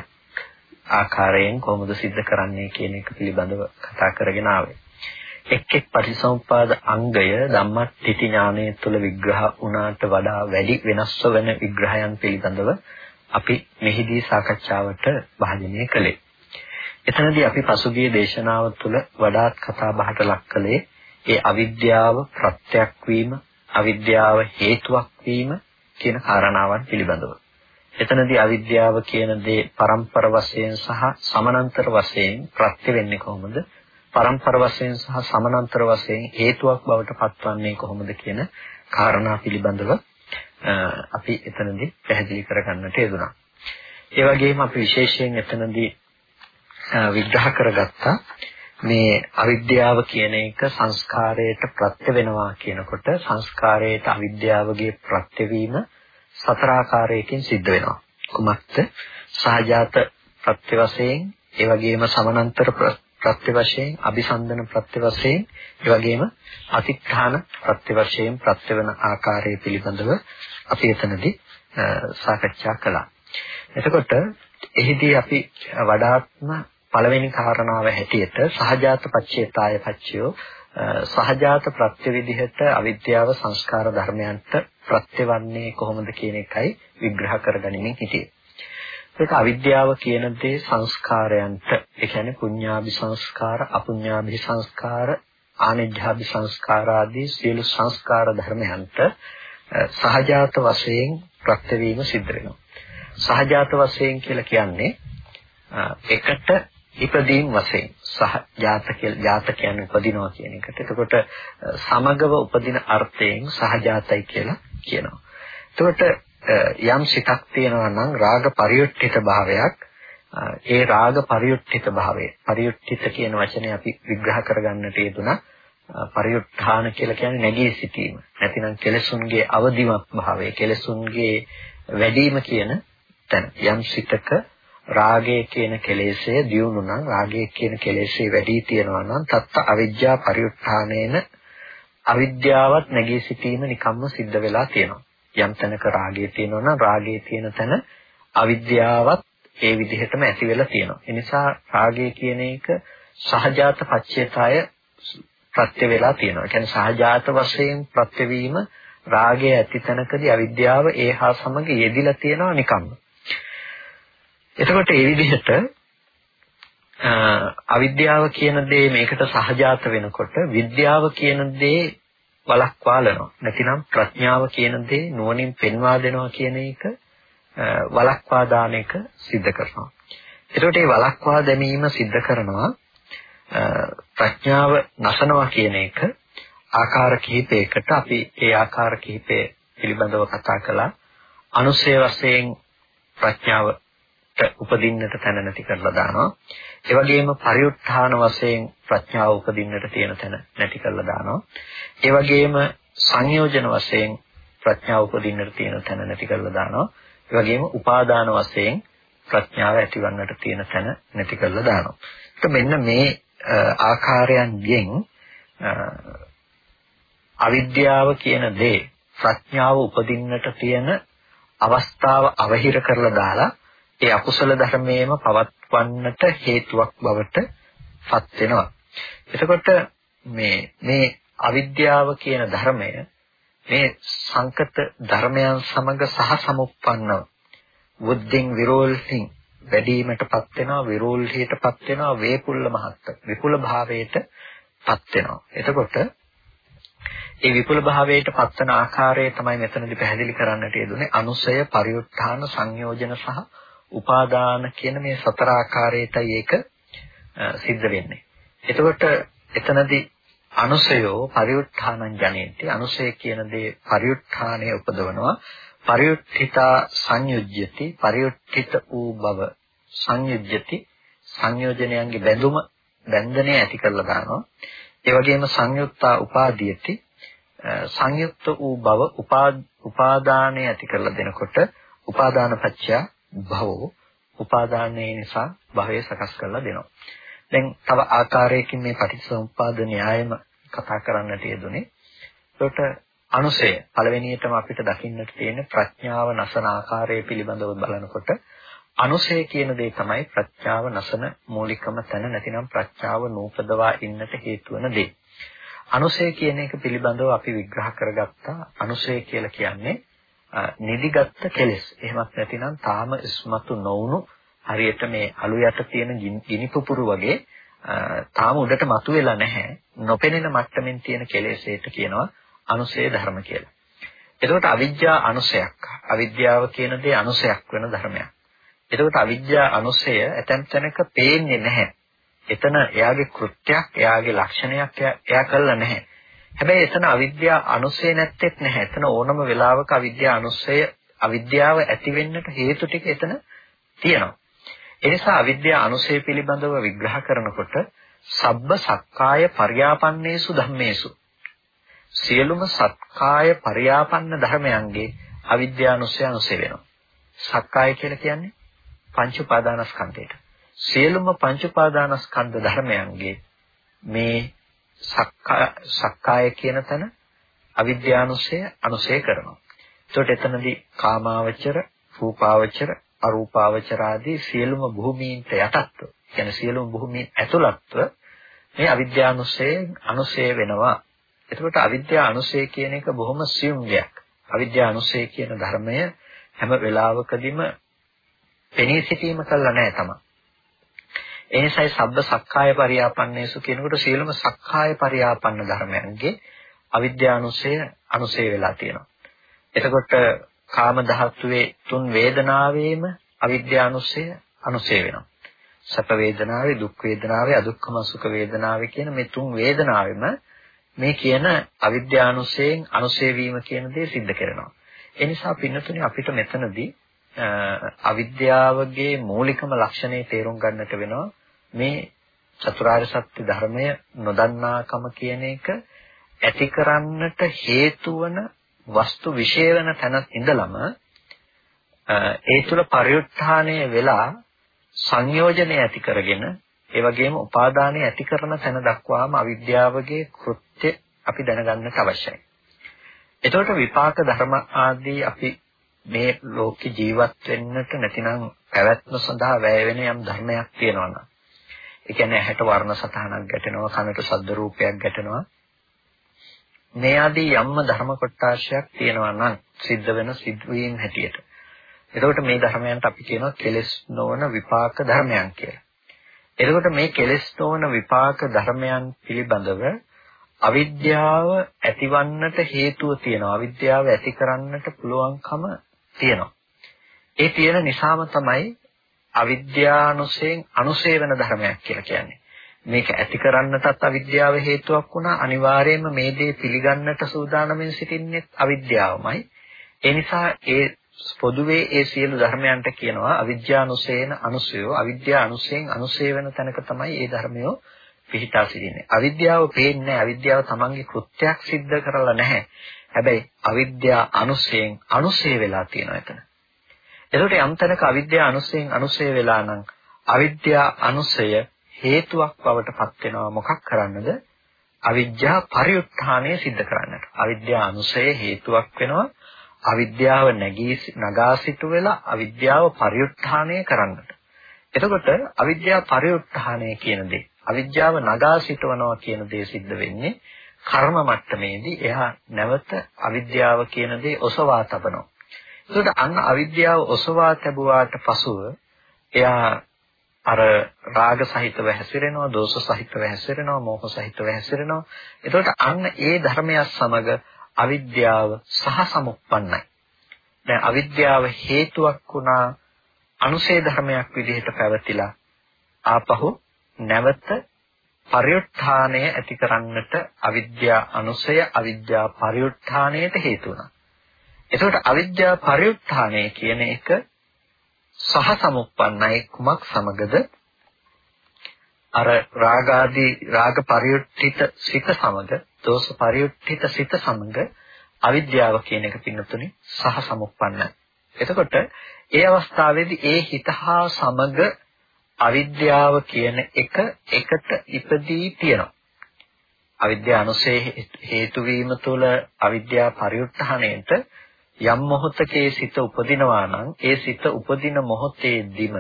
ආකාරයෙන් කොහොමද सिद्ध කරන්නේ කියන එක පිළිබඳව කතා කරගෙන ආවේ. එක් එක් පටිසමුප්පාද අංගය ධම්මට්ඨිති ඥානය තුළ විග්‍රහ වුණාට වඩා වැඩි වෙනස්ව වෙන විග්‍රහයන් පිළිබඳව අපි මෙහිදී සාකච්ඡාවට භාජනය කළේ. එතනදී අපි පසුගිය දේශනාව තුළ වඩාත් කතා බහට ලක් කළේ ඒ අවිද්‍යාව ප්‍රත්‍යක් වීම, අවිද්‍යාව හේතුවක් වීම කියන කාරණාවන් පිළිබඳව. එතනදී අවිද්‍යාව කියන දේ පරම්පර වශයෙන් සහ සමානතර වශයෙන් ප්‍රත්‍ය වෙන්නේ කොහොමද? පරම්පර වශයෙන් සහ සමානතර වශයෙන් හේතුවක් බවට පත්වන්නේ කොහොමද කියන කාරණා පිළිබඳව අපි එතනදී පැහැදිලි කරගන්නට යෙදුණා. ඒ වගේම අපි විශේෂයෙන් එතනදී විග්‍රහ කරගත්තා මේ අවිද්‍යාව කියන එක සංස්කාරයට ප්‍රත්‍ය වෙනවා කියනකොට සංස්කාරයට අවිද්‍යාවගේ ප්‍රත්‍යවීම සතර ආකාරයකින් සිද්ධ වෙනවා. කුමක්ද? සහජාත ප්‍රත්‍ය වශයෙන්, ඒ වගේම සමානතර ප්‍රත්‍ය වශයෙන්, අபிසන්දන ප්‍රත්‍ය වශයෙන්, ඒ වගේම අතිත්ථාන ප්‍රත්‍ය වශයෙන් ප්‍රත්‍ය වෙන ආකාරය පිළිබඳව අපි එතනදී සාකච්ඡා කළා. එතකොට එහිදී අපි වඩාත්ම පළවෙනි කාරණාව හැටියට සහජාත පච්චේතාය පච්චයෝ සහජාත ප්‍රත්‍ය විදිහට අවිද්‍යාව සංස්කාර ධර්මයන්ට ප්‍රත්‍යවන්නේ කොහොමද කියන එකයි විග්‍රහ කරගනිමින් හිටියේ. ඒක අවිද්‍යාව කියන දේ සංස්කාරයන්ට ඒ කියන්නේ පුඤ්ඤාභි සංස්කාර, අපුඤ්ඤාභි සංස්කාර, ආනිජ්ජාභි සංස්කාර ආදී සියලු සංස්කාර ධර්මයන්ට සහජාත වශයෙන් ප්‍රත්‍යවීම සිද්ධ වෙනවා. සහජාත වශයෙන් කියලා කියන්නේ එකට ඉපදීම් වශයෙන් සහ ජාත කියලා ජාත කියන්නේ උපදිනවා කියන එකට. එතකොට සමගව උපදින අර්ථයෙන් සහජාතයි කියලා කියනවා. එතකොට යම් සිතක් තියෙනවා නම් රාග පරියුක්තිත භාවයක් ඒ රාග පරියුක්තිත භාවය පරියුක්තිත කියන වචනේ අපි විග්‍රහ කරගන්නට යෙදුනා පරියුත්ථාන කියලා කියන්නේ නැගී සිටීම. නැතිනම් කෙලසුන්ගේ අවදිමත් භාවය, කෙලසුන්ගේ වැඩිම කියන තැන. යම් සිතක රාගය කියන කෙලෙසය දියුණු නම් රාගය කියන කෙලෙසේ වැඩි තියෙනවා නම් තත්ත අවිජ්ජා පරිඋත්ථානේන අවිද්‍යාවත් නැගී සිටීම නිකම්ම සිද්ධ වෙලා තියෙනවා. යම් තැනක රාගය තියෙනවා නම් රාගයේ තියෙන තැන අවිද්‍යාවත් ඒ විදිහටම ඇති වෙලා තියෙනවා. ඒ නිසා රාගය කියන එක සහජාත පච්චේතාය ප්‍රත්‍ය වෙලා තියෙනවා. කියන්නේ සහජාත වශයෙන් ප්‍රත්‍ය වීම රාගය ඇති තැනකදී අවිද්‍යාව ඒ හා සමග යෙදිලා තියෙනවා නිකම්ම. එතකොට ඒ විදිහට අවිද්‍යාව කියන දේ මේකට සහජාත වෙනකොට විද්‍යාව කියන දේ වලක්වාලනවා. නැතිනම් ප්‍රඥාව කියන දේ නුවණින් පෙන්වා දෙනවා කියන එක වලක්වා දාන එක සිද්ධ කරනවා. එතකොට මේ වලක්වා දැමීම සිද්ධ කරනවා ප්‍රඥාව නැසනවා කියන එක ආකාර කිහිපයකට අපි ඒ ආකාර කිහිපය පිළිබඳව කතා කළා. අනුසය වශයෙන් ප්‍රඥාවට උපදින්නට තැන නැති කරලා දානවා. ඒ වගේම පරිඋත්ථාන වශයෙන් ප්‍රඥාව උපදින්නට තියෙන තැන නැති කරලා දානවා. ඒ වගේම සංයෝජන වශයෙන් ප්‍රඥාව උපදින්නට තියෙන තැන නැති කරලා දානවා. ඒ වගේම උපාදාන වශයෙන් ප්‍රඥාව ඇතිවන්නට තියෙන තැන නැති කරලා දානවා. ඒක මෙන්න මේ ආකාරයන්ගෙන් අවිද්‍යාව කියන දේ ප්‍රඥාව උපදින්නට තියෙන අවස්ථාව අවහිර කරලා දාලා ඒ අකුසල ධර්මයේම පවත්වන්නට හේතුවක් බවට පත් වෙනවා. එතකොට මේ මේ අවිද්‍යාව කියන ධර්මය මේ සංකත ධර්මයන් සමග සහ සමුප්පන්නව බුද්ධින් විරෝල්හින් වැඩිවීමටපත් වෙනවා විරෝල්හියටපත් වෙනවා වේපුල්ල මහත්ත විපුල භාවයටපත් වෙනවා. එතකොට ඒ විපුල භාවයට පත්වන ආකාරය තමයි මෙතනදී පැහැදිලි කරන්නට යෙදුනේ. අනුසය පරිඋත්ථාන සංයෝජන සහ උපාදාන කියන මේ සතර ආකාරයටයි ඒක සිද්ධ වෙන්නේ. එතකොට එතනදී අනුසයෝ පරිඋත්ථානං ජනේති. අනුසය කියන දේ පරිඋත්ථානයේ උපදවනවා. පරිඋත්ථිතා සංයුජ්‍යති පරිඋත්ථිත වූ බව සංයුජ්‍යති සංයෝජනයන්ගේ බැඳුම බැඳනය ඇති කරලා දානවා ඒ වගේම සංයුක්තා උපාදීයති සංයුක්ත වූ බව උපාදානය ඇති කරලා දෙනකොට උපාදාන පත්‍ය භවෝ උපාදානයේ නිසා භවය සකස් කරලා දෙනවා. දැන් තව ආකාරයකින් මේ පටිච්චසමුප්පාද න්‍යායම කතා කරන්නට යෙදුනේ. ඒකට අනුසය පළවෙනියටම අපිට දකින්නට තියෙන ප්‍රඥාව නසන ආකාරය පිළිබඳව බලනකොට අනුසය කියන දේ තමයි ප්‍රඥාව නසන මූලිකම තැන නැතිනම් ප්‍රඥාව නූපදවා ඉන්නට හේතු වන දේ. අනුසය කියන එක පිළිබඳව අපි විග්‍රහ කරගත්තා. අනුසය කියලා කියන්නේ නිදිගත් කෙලෙස්. එහෙමත් නැතිනම් තාම ඉස්මතු නොවුණු හරියට මේ අලු යට තියෙන ගිනි පුපුරු වගේ තාම උඩට මතුවෙලා නැහැ. නොපෙනෙන මට්ටමින් තියෙන කෙලෙසේට කියනවා අනුසය ධර්ම කියලා. එතකොට අවිද්‍යා අනුසයක්. අවිද්‍යාව කියන දේ අනුසයක් වෙන ධර්මයක්. එතකොට අවිද්‍යා අනුසය ඇතැම් තැනක පේන්නේ නැහැ. එතන එයාගේ කෘත්‍යයක්, එයාගේ ලක්ෂණයක් එයා කළා නැහැ. හැබැයි එතන අවිද්‍යා අනුසය නැත්තේත් නැහැ. එතන ඕනම වෙලාවක අවිද්‍යා අනුසය අවිද්‍යාව ඇති වෙන්නට හේතු ටික එතන තියෙනවා. ඒ නිසා අවිද්‍යා අනුසය පිළිබඳව විග්‍රහ කරනකොට සබ්බ සක්කාය පර්යාපන්නේසු ධම්මේසු සියලුම සක්කාය පර්යාපන්න ධර්මයන්ගේ අවිද්‍යානුසය අනුසය වෙනවා. සක්කාය කියලා කියන්නේ පංච උපාදානස්කන්ධයට. සියලුම පංච උපාදානස්කන්ධ ධර්මයන්ගේ මේ සක්කාය කියන තැන අවිද්‍යානුසය අනුසය කරනවා. ඒකට එතනදී කාමාවචර, රූපාවචර, අරූපාවචර ආදී සියලුම භූමීන්ට යටත්ව, කියන්නේ සියලුම භූමීන් ඇතුළත්ව මේ අවිද්‍යානුසයෙන් අනුසය වෙනවා. එතකොට අවිද්‍යා අනුසය කියන එක බොහොම සියුම් දෙයක්. අවිද්‍යා අනුසය කියන ධර්මය හැම වෙලාවකදීම පෙනී සිටීම කළා නැහැ තමයි. එනිසායි සබ්බ සක්කාය පරියාපන්නේසු කියනකොට සියලුම සක්කාය පරියාපන්න ධර්මයන්ගේ අවිද්‍යානුසය අනුසය වෙලා තියෙනවා. එතකොට කාම ධාතුවේ තුන් වේදනාවේම අවිද්‍යානුසය අනුසය වෙනවා. සැප වේදනාවේ දුක් වේදනාවේ අදුක්කම සුඛ වේදනාවේ කියන මේ තුන් වේදනාවෙම මේ කියන අවිද්‍යානුසයෙන් අනුසය වීම කියන දේ සිද්ධ කරනවා. ඒ නිසා පින්නතුනේ අපිට මෙතනදී අවිද්‍යාවගේ මූලිකම ලක්ෂණය තේරුම් ගන්නට වෙනවා මේ චතුරාර්ය සත්‍ය ධර්මය නොදන්නාකම කියන එක ඇති කරන්නට හේතු වන වස්තු විශේෂ වෙන තැන ඉඳලම ඒ තුල පරිඋත්ථානය වෙලා සංයෝජනය ඇති කරගෙන ඒ වගේම උපාදානය ඇති කරන තැන දක්වාම අවිද්‍යාවගේ කෘත්‍ය අපි දැනගන්නට අවශ්‍යයි. එතකොට විපාක ධර්ම ආදී අපි මේ ලෝකේ ජීවත් වෙන්නට නැතිනම් පැවැත්ම සඳහා වැය වෙන යම් ධර්මයක් තියෙනවා නම් ඒ කියන්නේ ඇහැට වර්ණ සතහනක් ගැටෙනවා කනට ශබ්ද රූපයක් ගැටෙනවා මේ ආදී යම්ම ධර්ම කොටාශයක් තියෙනවා නම් සිද්ධ වෙන සිදුවීම් හැටියට එතකොට මේ ධර්මයන්ට අපි කියනවා කෙලෙස් නොවන විපාක ධර්මයන් කියලා. එතකොට මේ කෙලෙස් නොවන විපාක ධර්මයන් පිළිබඳව අවිද්‍යාව ඇතිවන්නට හේතුව තියෙනවා. අවිද්‍යාව ඇති කරන්නට පුළුවන්කම තියෙනවා. ඒ තියෙන නිසාම තමයි අවිද්‍යානුසයෙන් අනුසය වෙන ධර්මයක් කියලා කියන්නේ. මේක ඇති කරන්නටත් අවිද්‍යාව හේතුවක් වුණා. අනිවාර්යයෙන්ම මේ දේ පිළිගන්නට සූදානම්ෙන් සිටින්නේ අවිද්‍යාවමයි. ඒ නිසා ඒ පොදුවේ ඒ සියලු ධර්මයන්ට කියනවා අවිද්‍යානුසේන අනුසයෝ අවිද්‍යා අනුසයෙන් අනුසය වෙන තැනක තමයි මේ ධර්මයෝ පිහිටා සිටින්නේ. අවිද්‍යාව පේන්නේ අවිද්‍යාව තමන්ගේ කෘත්‍යයක් සිද්ධ කරලා නැහැ. හැබැයි අවිද්‍යා අනුසයෙන් අනුසය වෙලා තියෙනවා එතන. එතකොට යම් තැනක අවිද්‍යා අනුසයෙන් අනුසය වෙලා නම් අවිද්‍යා අනුසය හේතුවක් බවට පත් වෙනවා මොකක් කරන්නද? අවිද්‍යා පරිඋත්ථානය සිද්ධ කරන්නට. අවිද්‍යා අනුසය හේතුවක් වෙනවා අවිද්‍යාව නැගී නගා සිටු වෙලා අවිද්‍යාව පරිඋත්ථානය කරන්නට. එතකොට අවිද්‍යාව පරිඋත්ථානය කියන දේ අවිද්‍යාව නගා සිටවනවා කියන දේ සිද්ධ වෙන්නේ කර්ම මට්ටමේදී එහා නැවත අවිද්‍යාව කියන දේ ඔසවා තබනවා. එතකොට අන්න අවිද්‍යාව ඔසවා තැබුවාට පසුව එයා අර රාග සහිතව හැසිරෙනවා, දෝෂ සහිතව හැසිරෙනවා, මෝහ සහිතව හැසිරෙනවා. එතකොට අන්න ඒ ධර්මයක් සමග අවිද්‍යාව සහ සමුප්පන්නයි. දැන් අවිද්‍යාව හේතුවක් වුණා අනුසේ ධර්මයක් විදිහට පැවතිලා ආපහු නැවත පරිඋත්ථානය ඇති කරන්නට අවිද්‍යා අනුසය අවිද්‍යා පරිඋත්ථානයට හේතු වුණා. එතකොට අවිද්‍යා පරිඋත්ථානය කියන එක සහ සමුප්පන්නයි කුමක් සමගද? අර රාගාදී රාග පරිඋත්ථිත සිත සමග දෝෂ පරිඋත්ථිත සිත සමග අවිද්‍යාව කියන එක පින්නතුනි සහ සමුප්පන්නයි. එතකොට ඒ අවස්ථාවේදී ඒ හිත හා සමග අවිද්‍යාව කියන එක එකට ඉපදී තියෙනවා. අවිද්‍යා අනුසේ හේතු වීම තුළ අවිද්‍යා පරිඋත්ථාණයට යම් මොහොතකේ සිත උපදිනවා නම් ඒ සිත උපදින මොහොතේදීම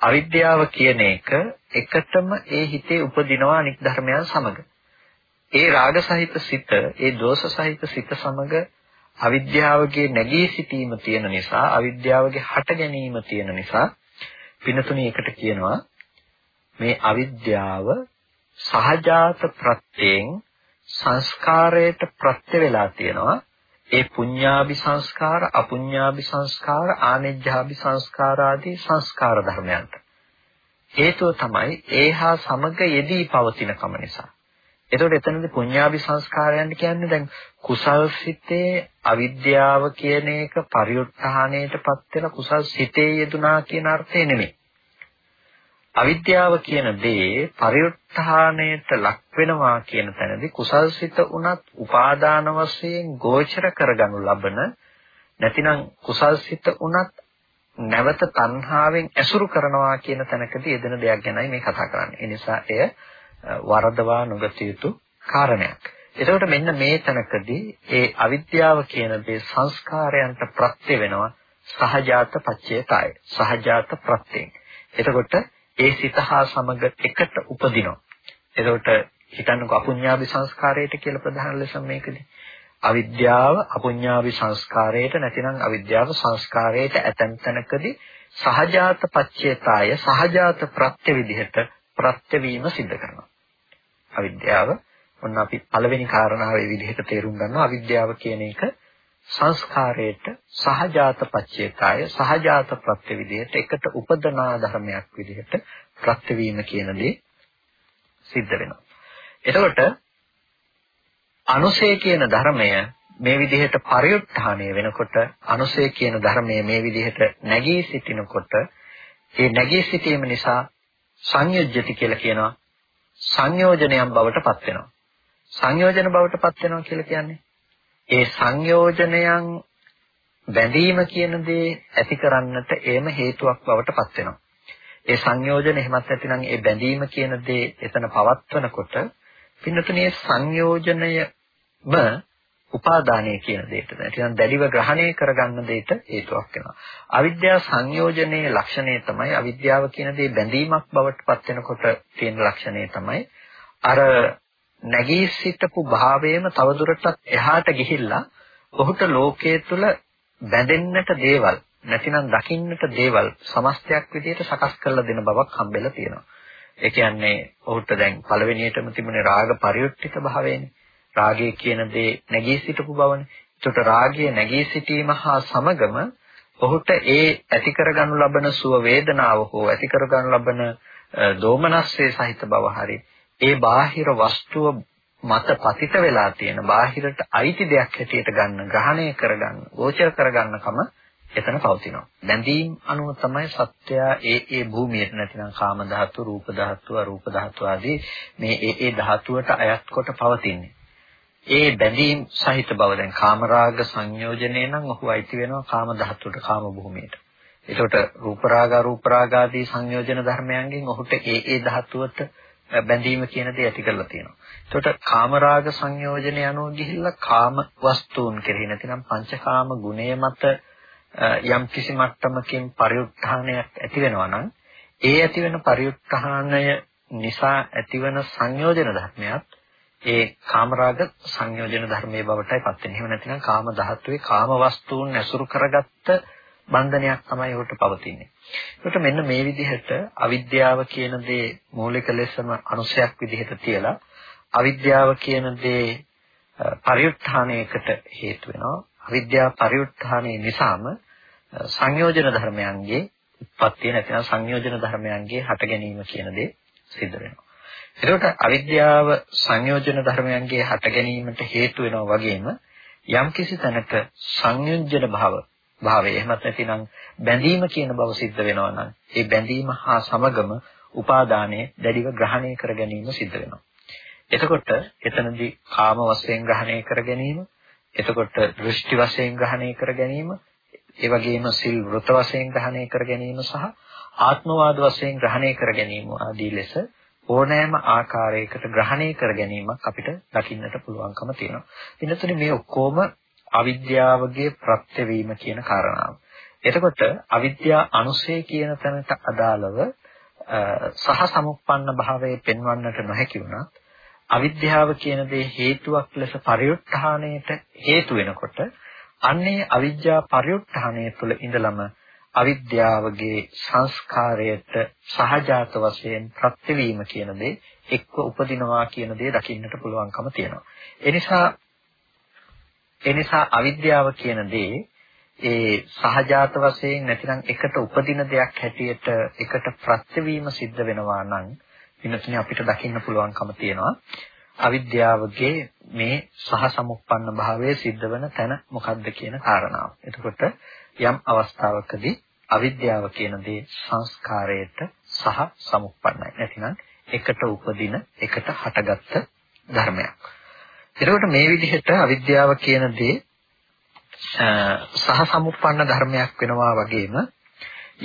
අවිද්‍යාව කියන එක එකටම ඒ හිතේ උපදිනවා අනික් ධර්මයන් සමග. ඒ රාග සහිත සිත, ඒ දෝෂ සහිත සිත සමග අවිද්‍යාවගේ නැගී සිටීම තියෙන නිසා, අවිද්‍යාවගේ හට ගැනීම තියෙන නිසා පිනතුණි එකට කියනවා මේ අවිද්‍යාව සහජාත ප්‍රත්‍යයෙන් සංස්කාරයට ප්‍රත්‍ය වෙලා තියෙනවා. ඒ පුඤ්ඤාභි සංස්කාර අපුඤ්ඤාභි සංස්කාර ආනෙජ්ජාභි සංස්කාර ආදී සංස්කාර ධර්මයන්ට. හේතුව තමයි ඒහා සමග යෙදී පවතින කම නිසා. එතකොට එතනදී පුඤ්ඤාභි සංස්කාරයන් කියන්නේ දැන් කුසල් සිතේ අවිද්‍යාව කියන එක පරිඋත්ථානයටපත් වෙලා කුසල් සිතේ යෙදුනා කියන අර්ථය නෙමෙයි. අවිද්‍යාව කියන දේ පරිඋත්ථානයට ලක් වෙනවා කියන තැනදී කුසල් සිත උනත් උපාදාන වශයෙන් ගෝචර කරගනු ලබන නැතිනම් කුසල් සිත උනත් නැවත තණ්හාවෙන් ඇසුරු කරනවා කියන තැනකදී යෙදෙන දෙයක් ගැනයි මේ කතා කරන්නේ. ඒ නිසා එය වරදවා නොගත යුතු කාරණයක්. එතකොට මෙන්න මේ තැනකදී ඒ අවිද්‍යාව කියන දේ සංස්කාරයන්ට ප්‍රත්‍ය වෙනවා සහජාත පච්චේතය. සහජාත ප්‍රත්‍යයෙන්. එතකොට ඒ සිත හා සමග එකට උපදිනවා. එතකොට හිතන්නකෝ අපුඤ්ඤාභි සංස්කාරයට කියලා ප්‍රධාන ලෙස මේකදී. අවිද්‍යාව අපුඤ්ඤාභි සංස්කාරයට නැතිනම් අවිද්‍යාව සංස්කාරයට ඇතැම් තැනකදී සහජාත පච්චේතය සහජාත ප්‍රත්‍ය විදිහට ප්‍රත්‍ය වීම සිද්ධ කරනවා. අවිද්‍යාව. ඔන්න අපි පළවෙනි කාරණාවේ විදිහට තේරුම් ගන්නවා. අවිද්‍යාව කියන එක සංස්කාරයට සහජාත පච්චේකාය සහජාත ප්‍රත්‍ය විදිහට එකට උපදනා ධර්මයක් විදිහට ප්‍රත්‍ය වීම කියන දේ සිද්ධ වෙනවා. එතකොට අනුසය කියන ධර්මය මේ විදිහට පරිඋත්ථානය වෙනකොට අනුසය කියන ධර්මය මේ විදිහට නැගී සිටිනකොට ඒ නැගී සිටීම නිසා සංයුජ්‍යති කියලා කියනවා. සංයෝජනයන් බවට පත් වෙනවා. සංයෝජන බවට පත් වෙනවා කියලා කියන්නේ ඒ සංයෝජනයන් බැඳීම කියන දේ ඇති කරන්නට එයම හේතුවක් බවට පත් වෙනවා. ඒ සංයෝජන එහෙමත් නැතිනම් ඒ බැඳීම කියන දේ එතන පවත්වනකොට පින්නතුනේ සංයෝජනයම උපාදානය කියන දෙයට නැතිනම් දැඩිව ග්‍රහණය කරගන්න දෙයට හේතුවක් වෙනවා. අවිද්‍යාව සංයෝජනයේ ලක්ෂණය තමයි අවිද්‍යාව කියන දේ බැඳීමක් බවට පත් වෙනකොට තියෙන ලක්ෂණය තමයි අර නැගී සිටපු භාවයේම තවදුරටත් එහාට ගිහිල්ලා ඔහුට ලෝකයේ තුල බැඳෙන්නට දේවල් නැතිනම් දකින්නට දේවල් සමස්තයක් විදිහට සකස් කරලා දෙන බවක් හම්බෙලා තියෙනවා. ඒ කියන්නේ ඔහුට දැන් පළවෙනියටම තිබුණේ රාග පරියුක්තික භාවයනේ. රාගය කියන දේ නැගී සිටපු බවනේ. ඒකට රාගය නැගී සිටීම හා සමගම ඔහුට ඒ ඇති කරගනු ලබන සුව වේදනාව හෝ ඇති කරගනු ලබන දෝමනස්සේ සහිත බව හරි ඒ බාහිර වස්තුව මත පතිත වෙලා තියෙන බාහිරට අයිති දෙයක් හැටියට ගන්න ග්‍රහණය කරගන්න ගෝචර කරගන්නකම එතන පවතිනවා. බැඳීම් අනුව තමයි සත්‍යය ඒ ඒ භූමියට නැතිනම් කාම ධාතු, රූප ධාතු, අරූප ධාතු ආදී මේ ඒ ඒ ධාතුවට අයත් කොට පවතින්නේ. ඒ බැඳීම් සහිත බව දැන් කාමරාග සංයෝජනේ නම් ඔහු අයිති වෙනවා කාම ධාතුවට, කාම භූමියට. ඒකට රූප රාග, අරූප රාග ආදී සංයෝජන ධර්මයන්ගෙන් ඔහුට ඒ ඒ ධාතුවට බැඳීම කියන දේ ඇති කරලා තියෙනවා. එතකොට කාමරාග සංයෝජන යනෝ ගිහිල්ලා කාම වස්තුන් කෙරෙහි නැතිනම් පංචකාම ගුණය මත යම් කිසි මට්ටමකින් පරිඋත්ථානයක් ඇති වෙනවා නම් ඒ ඇති වෙන පරිඋත්ථානය නිසා ඇතිවන සංයෝජන ධර්මයක් ඒ කාමරාග සංයෝජන ධර්මයේ බවටයි පත් වෙන්නේ. එහෙම නැතිනම් කාම ධාතුවේ කාම වස්තුන් ඇසුරු කරගත්ත බන්ධනයක් තමයි උකට පවතින්නේ. ඒකට මෙන්න මේ විදිහට අවිද්‍යාව කියන දේ මූලික ලෙසම අනුසයක් විදිහට තියලා අවිද්‍යාව කියන දේ පරිඋත්ථානයකට හේතු වෙනවා. අවිද්‍යාව පරිඋත්ථානයේ නිසාම සංයෝජන ධර්මයන්ගේ උත්පත්තිය නැතිනම් සංයෝජන ධර්මයන්ගේ හට ගැනීම කියන දේ සිද්ධ වෙනවා. එතකොට අවිද්‍යාව සංයෝජන ධර්මයන්ගේ හට ගැනීමට හේතු වෙනවා වගේම යම්කිසි තැනක සංයුජන භාව භාවය එහෙමත් නැතිනම් බැඳීම කියන බව සිද්ධ වෙනවා නම් ඒ බැඳීම හා සමගම උපාදානය දැඩිව ග්‍රහණය කර ගැනීම සිද්ධ වෙනවා. එතකොට එතනදී කාම වශයෙන් ග්‍රහණය කර ගැනීම, එතකොට දෘෂ්ටි වශයෙන් ග්‍රහණය කර ගැනීම, ඒ වගේම සිල් වෘත වශයෙන් ග්‍රහණය කර ගැනීම සහ ආත්මවාද වශයෙන් ග්‍රහණය කර ගැනීම ආදී ලෙස ඕනෑම ආකාරයකට ග්‍රහණය කර ගැනීමක් අපිට දකින්නට පුළුවන්කම තියෙනවා. එනතුනේ මේ ඔක්කොම අවිද්‍යාවගේ ප්‍රත්‍යවීම කියන කාරණාව. එතකොට අවිද්‍යා අනුසය කියන තැනට අදාළව සහ සමුප්පන්න භාවයේ පෙන්වන්නට නොහැකි වුණත් අවිද්‍යාව කියන දේ හේතුවක් ලෙස පරිඋත්ථානයට හේතු වෙනකොට අන්නේ අවිද්‍යා පරිඋත්ථානය තුළ ඉඳලම අවිද්‍යාවගේ සංස්කාරයට සහජාත වශයෙන් ප්‍රත්‍යවීම කියන දේ එක්ව උපදිනවා කියන දේ දකින්නට පුළුවන්කම තියෙනවා. එනිසා එනිසා අවිද්‍යාව කියන දේ ඒ සහජාත වශයෙන් නැතිනම් එකට උපදින දෙයක් හැටියට එකට ප්‍රත්‍යවීම සිද්ධ වෙනවා නම් වෙනතුනේ අපිට දකින්න පුළුවන්කම තියෙනවා අවිද්‍යාවගේ මේ සහ සමුප්පන්න භාවය සිද්ධ වෙන තැන මොකක්ද කියන කාරණාව. එතකොට යම් අවස්ථාවකදී අවිද්‍යාව කියන දේ සංස්කාරයට සහ සමුප්පන්නයි. නැතිනම් එකට උපදින එකට හටගත්ත ධර්මයක්. එතකොට මේ විදිහට අවිද්‍යාව කියන දේ සහ සමුප්පන්න ධර්මයක් වෙනවා වගේම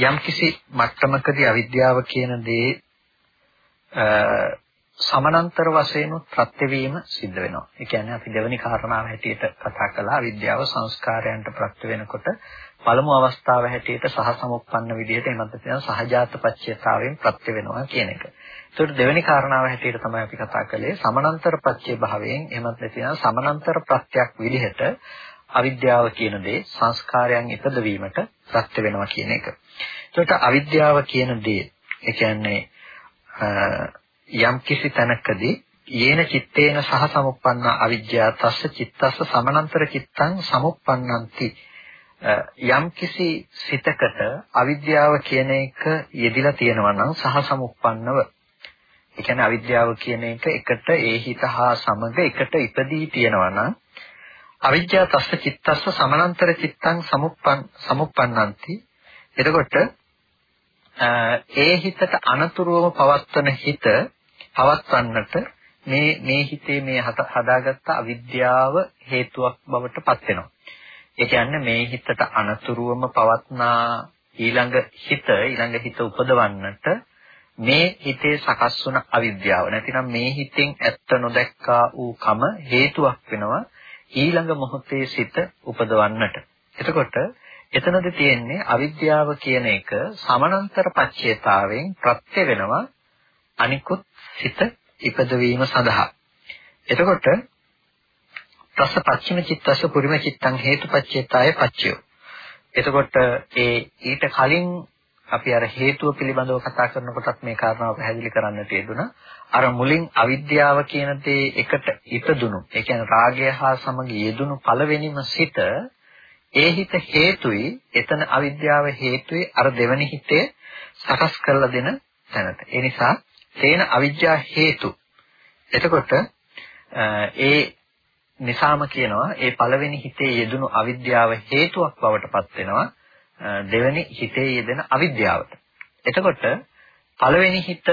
යම්කිසි මට්ටමකදී අවිද්‍යාව කියන දේ සමානතර වශයෙන් ප්‍රත්‍යවීම සිද්ධ වෙනවා. ඒ කියන්නේ අපි දෙවෙනි කාරණාව හැටියට කතා කළා අවිද්‍යාව සංස්කාරයන්ට ප්‍රත්‍ය වෙනකොට පළමු අවස්ථාව හැටියට සහ සමුප්පන්න විදිහට එමත් තියෙන සහජාත පච්චයතාවයෙන් ප්‍රත්‍ය වෙනවා කියන එක. ඒකට දෙවෙනි කාරණාව හැටියට තමයි අපි කතා කළේ සමානතර පච්චේ භාවයෙන් එමත් තියෙන සමානතර ප්‍රත්‍යක් විදිහට අවිද්‍යාව කියන දේ සංස්කාරයන් ඉපදවීමට ප්‍රත්‍ය වෙනවා කියන එක. ඒකට අවිද්‍යාව කියන දේ ඒ කියන්නේ යම් කිසි තැනකදී යේන චිත්තේන සහ සමුප්පන්න අවිජ්ජා තස්ස චිත්තස්ස සමනන්තර චිත්තං සමුප්පන්නಂತಿ යම් කිසි සිතකට අවිද්‍යාව කියන එක යෙදිලා තියෙනවා නම් සහ සමුප්පන්නව ඒ කියන්නේ අවිද්‍යාව කියන එක එකට ඒ හිත හා සමග එකට ඉපදී තියෙනවා නම් අවිජ්ජා තස්ස චිත්තස්ස සමනන්තර චිත්තං සමුප්පන් සමුප්පන්නಂತಿ එතකොට ඒ හිතට අනතුරුවම පවත්වන හිත පවත්වන්නට මේ මේ හිතේ මේ හදාගත්ත අවිද්‍යාව හේතුවක් බවට පත් වෙනවා. ඒ කියන්නේ මේ හිතට අනතුරුවම පවත්නා ඊළඟ හිත ඊළඟ හිත උපදවන්නට මේ හිතේ සකස් වුණ අවිද්‍යාව නැතිනම් මේ හිතෙන් ඇත්ත නොදැක්කා වූ කම හේතුවක් වෙනවා ඊළඟ මොහොතේ සිත උපදවන්නට. එතකොට එතනදී තියෙන්නේ අවිද්‍යාව කියන එක සමානතර පච්චේතාවෙන් ප්‍රත්‍ය වෙනවා අනිකුත් සිත ඉපදවීම සඳහා. එතකොට රස පච්චිම චිත්තස්ස පුරිම චිත්තං හේතුපච්චේතාය පච්චයෝ. එතකොට ඒ ඊට කලින් අපි අර හේතුව පිළිබඳව කතා කරනකොටත් මේ කාරණාව පැහැදිලි කරන්නට යෙදුණා. අර මුලින් අවිද්‍යාව කියන දේ එකට ඉපදුණු. ඒ කියන්නේ රාගය හා සමග යෙදුණු පළවෙනිම සිත ඒ හිත හේතුයි එතන අවිද්‍යාව හේතුයි අර දෙවනි හිතේ සකස් කරලා දෙන තැනට. ඒ නිසා තේන අවිද්‍යා හේතු. එතකොට ඒ නිසාම කියනවා ඒ පළවෙනි හිතේ යෙදුණු අවිද්‍යාව හේතුවක් බවට පත් වෙනවා දෙවෙනි හිතේ යෙදෙන අවිද්‍යාවට. එතකොට පළවෙනි හිත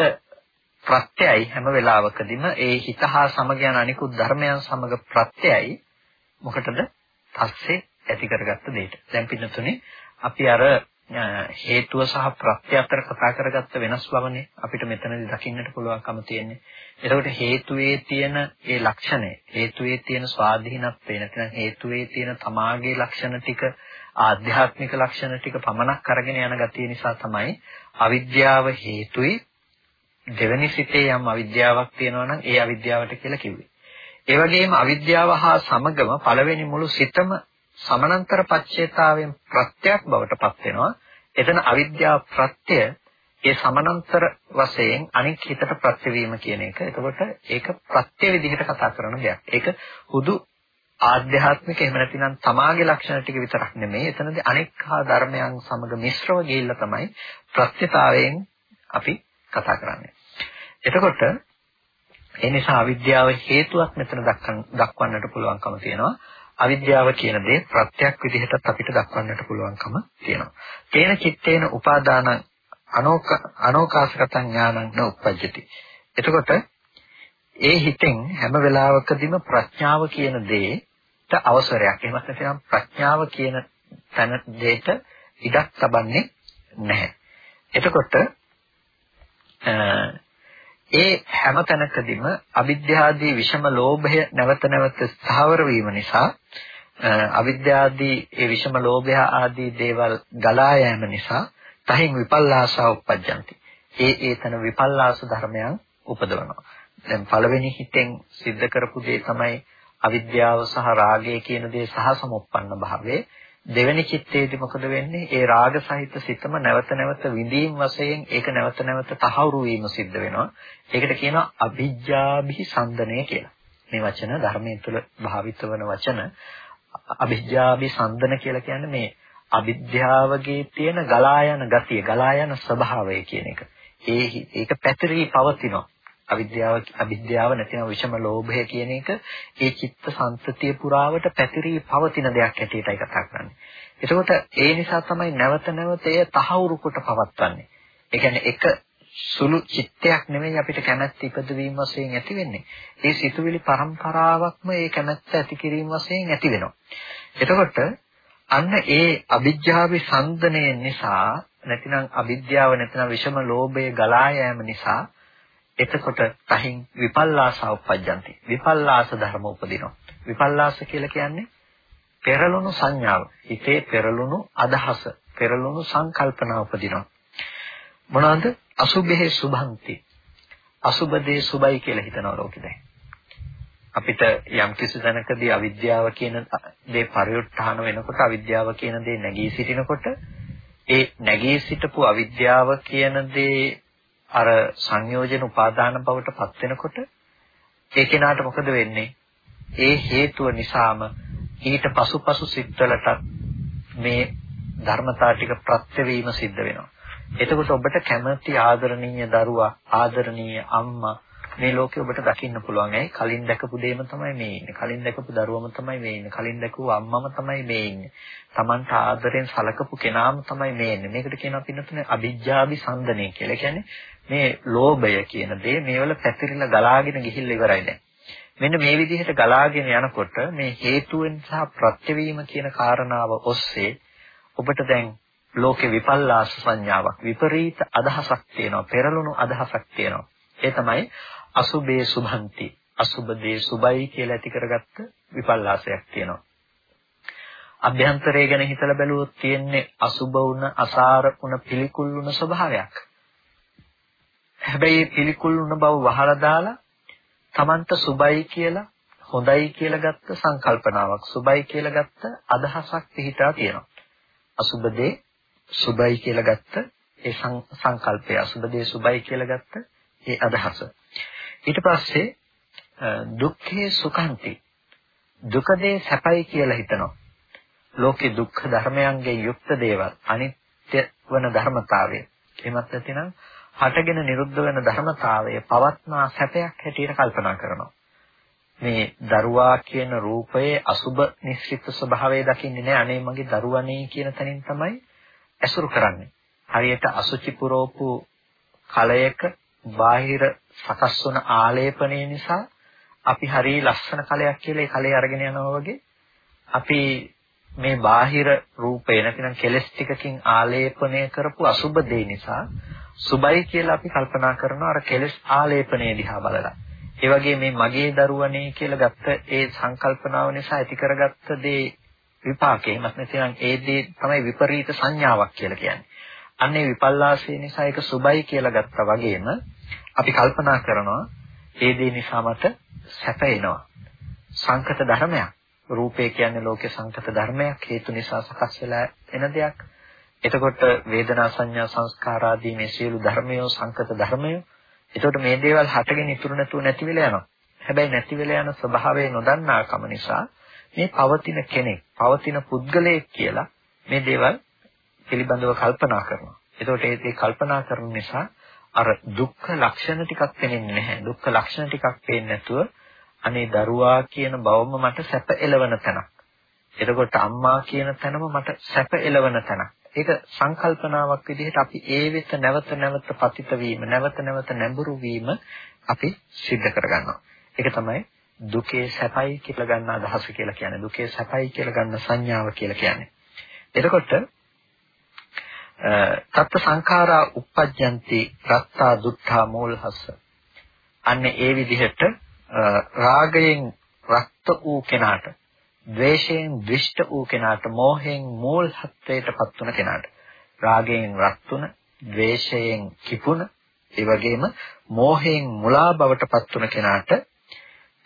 ප්‍රත්‍යයයි හැම වෙලාවකදීම ඒ හිත හා සමග යන අනිකුත් ධර්මයන් සමග ප්‍රත්‍යයයි මොකටද? පස්සේ ඇති කරගත්ත දෙයට. දැන් පින්නතුනේ අපි අර හේතුව සහ ප්‍රත්‍ය අතර කතා කරගත්ත වෙනස් බවනේ අපිට මෙතනදී දකින්නට පුළුවන්කම තියෙන්නේ. එතකොට හේතුවේ තියෙන ඒ ලක්ෂණය, හේතුවේ තියෙන ස්වාධීනත්වය නැත්නම් හේතුවේ තියෙන තමාගේ ලක්ෂණ ටික ආධ්‍යාත්මික ලක්ෂණ ටික පමණක් අරගෙන යන ගතිය නිසා තමයි අවිද්‍යාව හේතුයි දෙවෙනි සිතේ යම් අවිද්‍යාවක් තියෙනවා නම් ඒ අවිද්‍යාවට කියලා කිව්වේ. ඒ වගේම අවිද්‍යාව හා සමගම පළවෙනි මුළු සිතම සමානතර පච්චේතාවෙන් ප්‍රත්‍යක් බවට පත් වෙනවා. එතන අවිද්‍යාව ප්‍රත්‍ය ඒ සමානතර වශයෙන් අනික් හිතට ප්‍රත්‍යවීම කියන එක. එතකොට ඒක ප්‍රත්‍ය විදිහට කතා කරන දෙයක්. ඒක හුදු ආධ්‍යාත්මික එහෙම නැතිනම් තමාගේ ලක්ෂණ ටික විතරක් නෙමෙයි එතනදී අනෙක්හා ධර්මයන් සමග මිශ්‍රව ගිහිල්ලා තමයි ප්‍රත්‍යතාවයෙන් අපි කතා කරන්නේ. එතකොට ඒ නිසා අවිද්‍යාව හේතුවක් මෙතන දක්වන්නට පුළුවන්කම තියෙනවා. අවිද්‍යාව කියන දේ ප්‍රත්‍යක් විදිහටත් අපිට දක්වන්නට පුළුවන්කම තියෙනවා. තේන චිත්තේන උපාදාන අනෝක අනෝකාසගතං ඥානං න උප්පජ්ජති. එතකොට ඒ හිතෙන් හැම වෙලාවකදීම ප්‍රඥාව කියන දේට අවසරයක්. එහෙමත් නැත්නම් ප්‍රඥාව කියන තැන දෙයට ඉඩක් තබන්නේ නැහැ. එතකොට ඒ හැම තැනකදීම අවිද්‍යාදී විෂම ලෝභය නැවත නැවත ස්ථාවර වීම නිසා අවිද්‍යාදී ඒ විෂම ලෝභය ආදී දේවල් ගලා යෑම නිසා තහින් විපල්ලාසා උප්පජ්ජಂತಿ. ඒ ඒතන විපල්ලාස ධර්මයන් උපදවනවා. දැන් පළවෙනි හිතෙන් සිද්ධ කරපු දේ තමයි අවිද්‍යාව සහ රාගය කියන දේ සහ සමුප්පන්න භාවයේ දෙවෙනි චිත්තයේදී මොකද වෙන්නේ? ඒ රාග සහිත සිතම නැවත නැවත විඳීම් වශයෙන් ඒක නැවත නැවත තහවුරු වීම සිද්ධ වෙනවා. ඒකට කියනවා අභිජ්ජාභි සන්දනය කියලා. මේ වචන ධර්මයේ තුල භාවිත වන වචන අභිජ්ජාභි සන්දන කියලා කියන්නේ මේ අවිද්‍යාවගේ තියෙන ගලා යන ගතිය, ගලා යන ස්වභාවය කියන එක. ඒ ඒක පැතිරී පවතිනවා. අවිද්‍යාව අවිද්‍යාව නැතිනම් විෂම ලෝභය කියන එක ඒ චිත්ත සංතතිය පුරාවට පැතිරී පවතින දෙයක් හැටියටයි කතා කරන්නේ. එතකොට ඒ නිසා තමයි නැවත නැවත එය තහවුරු කොට පවත්වන්නේ. ඒ කියන්නේ එක සුළු චිත්තයක් නෙමෙයි අපිට කැමැත්ත ඉපදවීම වශයෙන් ඇති වෙන්නේ. ඒ සිතුවිලි පරම්පරාවක්ම ඒ කැමැත්ත ඇති කිරීම වශයෙන් ඇති වෙනවා. එතකොට අන්න ඒ අවිජ්ජාවේ සම්දනය නිසා නැතිනම් අවිද්‍යාව නැතිනම් විෂම ලෝභය ගලා යෑම නිසා එතකොට තහින් විපල්ලාස උපජ්ජಂತಿ. විපල්ලාස ධර්ම උපදිනවා. විපල්ලාස කියලා කියන්නේ පෙරළුණු සංඥාව. හිතේ පෙරළුණු අදහස, පෙරළුණු සංකල්පනා උපදිනවා. මොනවාද? අසුභේ සුභන්ති. අසුභදේ සුභයි කියලා හිතනවා ලෝකෙ දැන්. අපිට යම් කිසි තැනකදී අවිද්‍යාව කියන දේ පරිඋත්ථාන වෙනකොට අවිද්‍යාව කියන දේ නැගී සිටිනකොට ඒ නැගී සිටපු අවිද්‍යාව කියන දේ අර සංයෝජන උපාදාන බවට පත් වෙනකොට ඒ කෙනාට මොකද වෙන්නේ? ඒ හේතුව නිසාම ඊට පසුපසු සිත්වලට මේ ධර්මතා ටික ප්‍රත්‍ය වීම සිද්ධ වෙනවා. එතකොට ඔබට කැමති ආදරණීය දරුවා, ආදරණීය අම්මා මේ ලෝකේ ඔබට දකින්න පුළුවන්. ඇයි? කලින් දැකපු දෙයම තමයි මේ ඉන්නේ. කලින් දැකපු දරුවම තමයි මේ ඉන්නේ. කලින් දැකපු අම්මම තමයි මේ ඉන්නේ. Tamanට ආදරෙන් සලකපු කෙනාම තමයි මේ ඉන්නේ. මේකට කියනවා පින්නතුනේ අභිජ්ජාභි සම්දනය කියලා. කියන්නේ මේ ලෝභය කියන දේ මේවල පැතිරිලා ගලාගෙන ගිහිල්ලා ඉවරයි දැන්. මෙන්න මේ විදිහට ගලාගෙන යනකොට මේ හේතුවෙන් සහ ප්‍රත්‍යවීම කියන කාරණාව ඔස්සේ ඔබට දැන් ලෝකේ විපල්ලාස සංඥාවක් විපරීත අදහසක් තියෙනවා පෙරළුණු අදහසක් තියෙනවා ඒ තමයි අසුබේ සුභන්ති අසුබ දේ සුබයි කියලා ඇති කරගත්ත විපල්ලාසයක් තියෙනවා. අභ්‍යන්තරය ගැන හිතලා බැලුවොත් තියෙන්නේ අසුබ වුණ, අසාර වුණ, පිළිකුල් වුණ ස්වභාවයක්. හැබැයි පිළිකුල් වුණ බව වහලා දාලා Tamanta සුබයි කියලා හොඳයි කියලා ගත්ත සංකල්පනාවක් සුබයි කියලා ගත්ත අදහසක් පිහිටා තියෙනවා. අසුබ දේ සුබයි කියලා ගත්ත ඒ සංකල්පය අසුබ දේ සුබයි කියලා ගත්ත ඒ අදහස. ඊට පස්සේ දුක්ඛේ සුඛන්ති දුක දේ සැපයි කියලා හිතනවා. ලෝකේ දුක්ඛ ධර්මයන්ගේ යුක්ත දේවල් අනිත්‍ය වන ධර්මතාවය. එහෙමත් නැතිනම් හටගෙන නිරුද්ධ වෙන ධර්මතාවය පවත්නා සැපයක් හැටියට කල්පනා කරනවා. මේ දරුවා කියන රූපයේ අසුබ නිශ්චිත ස්වභාවය දකින්නේ නැහැ. අනේ මගේ දරුවනේ කියන තැනින් තමයි ඇසුරු කරන්නේ. හරියට අසුචි පුරෝපු කලයක බාහිර සකස් වන ආලේපනය නිසා අපි හරිය ලස්සන කලයක් කියලා ඒ කලේ අරගෙන යනවා වගේ අපි මේ බාහිර රූපේ නැතිනම් කෙලස් ටිකකින් ආලේපනය කරපු අසුබ දේ නිසා සුබයි කියලා අපි කල්පනා කරනවා අර කෙලස් ආලේපනය දිහා බලලා. ඒ වගේ මේ මගේ දරුවනේ කියලා ගත්ත ඒ සංකල්පනාව නිසා ඇති කරගත්ත දේ විපාකේ එමත් නැතිනම් ඒ දේ තමයි විපරීත සංඥාවක් කියලා කියන්නේ. අන්නේ විපල්ලාසය නිසා ඒක සුබයි කියලා ගත්තා වගේම අපි කල්පනා කරනවා ඒ දේ නිසා මට සැප එනවා. සංකත ධර්මයක්. රූපය කියන්නේ ලෝකේ සංකත ධර්මයක් හේතු නිසා සකස් වෙලා එන දෙයක්. එතකොට වේදනා සංඥා සංස්කාර ආදී මේ සියලු ධර්මයෝ සංකත ධර්මයෝ. එතකොට මේ දේවල් හටගෙන ඉතුරු නැතුව නැති වෙලා යනවා. හැබැයි නැති වෙලා යන ස්වභාවය නොදන්නාකම නිසා මේ පවතින කෙනෙක්, පවතින පුද්ගලයෙක් කියලා මේ දේවල් පිළිබඳව කල්පනා කරනවා. එතකොට ඒ කල්පනා කරන නිසා අර දුක්ඛ ලක්ෂණ ටිකක් පේන්නේ නැහැ. දුක්ඛ ලක්ෂණ ටිකක් පේන්නේ නැතුව අනේ දරුවා කියන බවම මට සැප එළවන තැනක්. එතකොට අම්මා කියන තැනම මට සැප එළවන තැනක්. ඒක සංකල්පනාවක් විදිහට අපි ඒ වෙත නැවත නැවත පතිත වීම, නැවත නැවත නැඹුරු වීම අපි සිද්ධ කරගන්නවා. ඒක තමයි දුකේ සැපයි කියලා ගන්න අදහස කියලා කියන්නේ. දුකේ සැපයි කියලා ගන්න සංඥාව කියලා කියන්නේ. එතකොට තත්ත්ව සංඛාරා uppajjanti ratta duttha මූලහස්ස. අන්න ඒ විදිහට රාගයෙන් රක්ත වූ කෙනාට, ද්වේෂයෙන් දෘෂ්ට වූ කෙනාට, මෝහයෙන් මූලහත්වයටපත් වුණ කෙනාට, රාගයෙන් රත්තුන, ද්වේෂයෙන් කිපුණ, ඒ වගේම මෝහයෙන් මුලා බවටපත් වුණ කෙනාට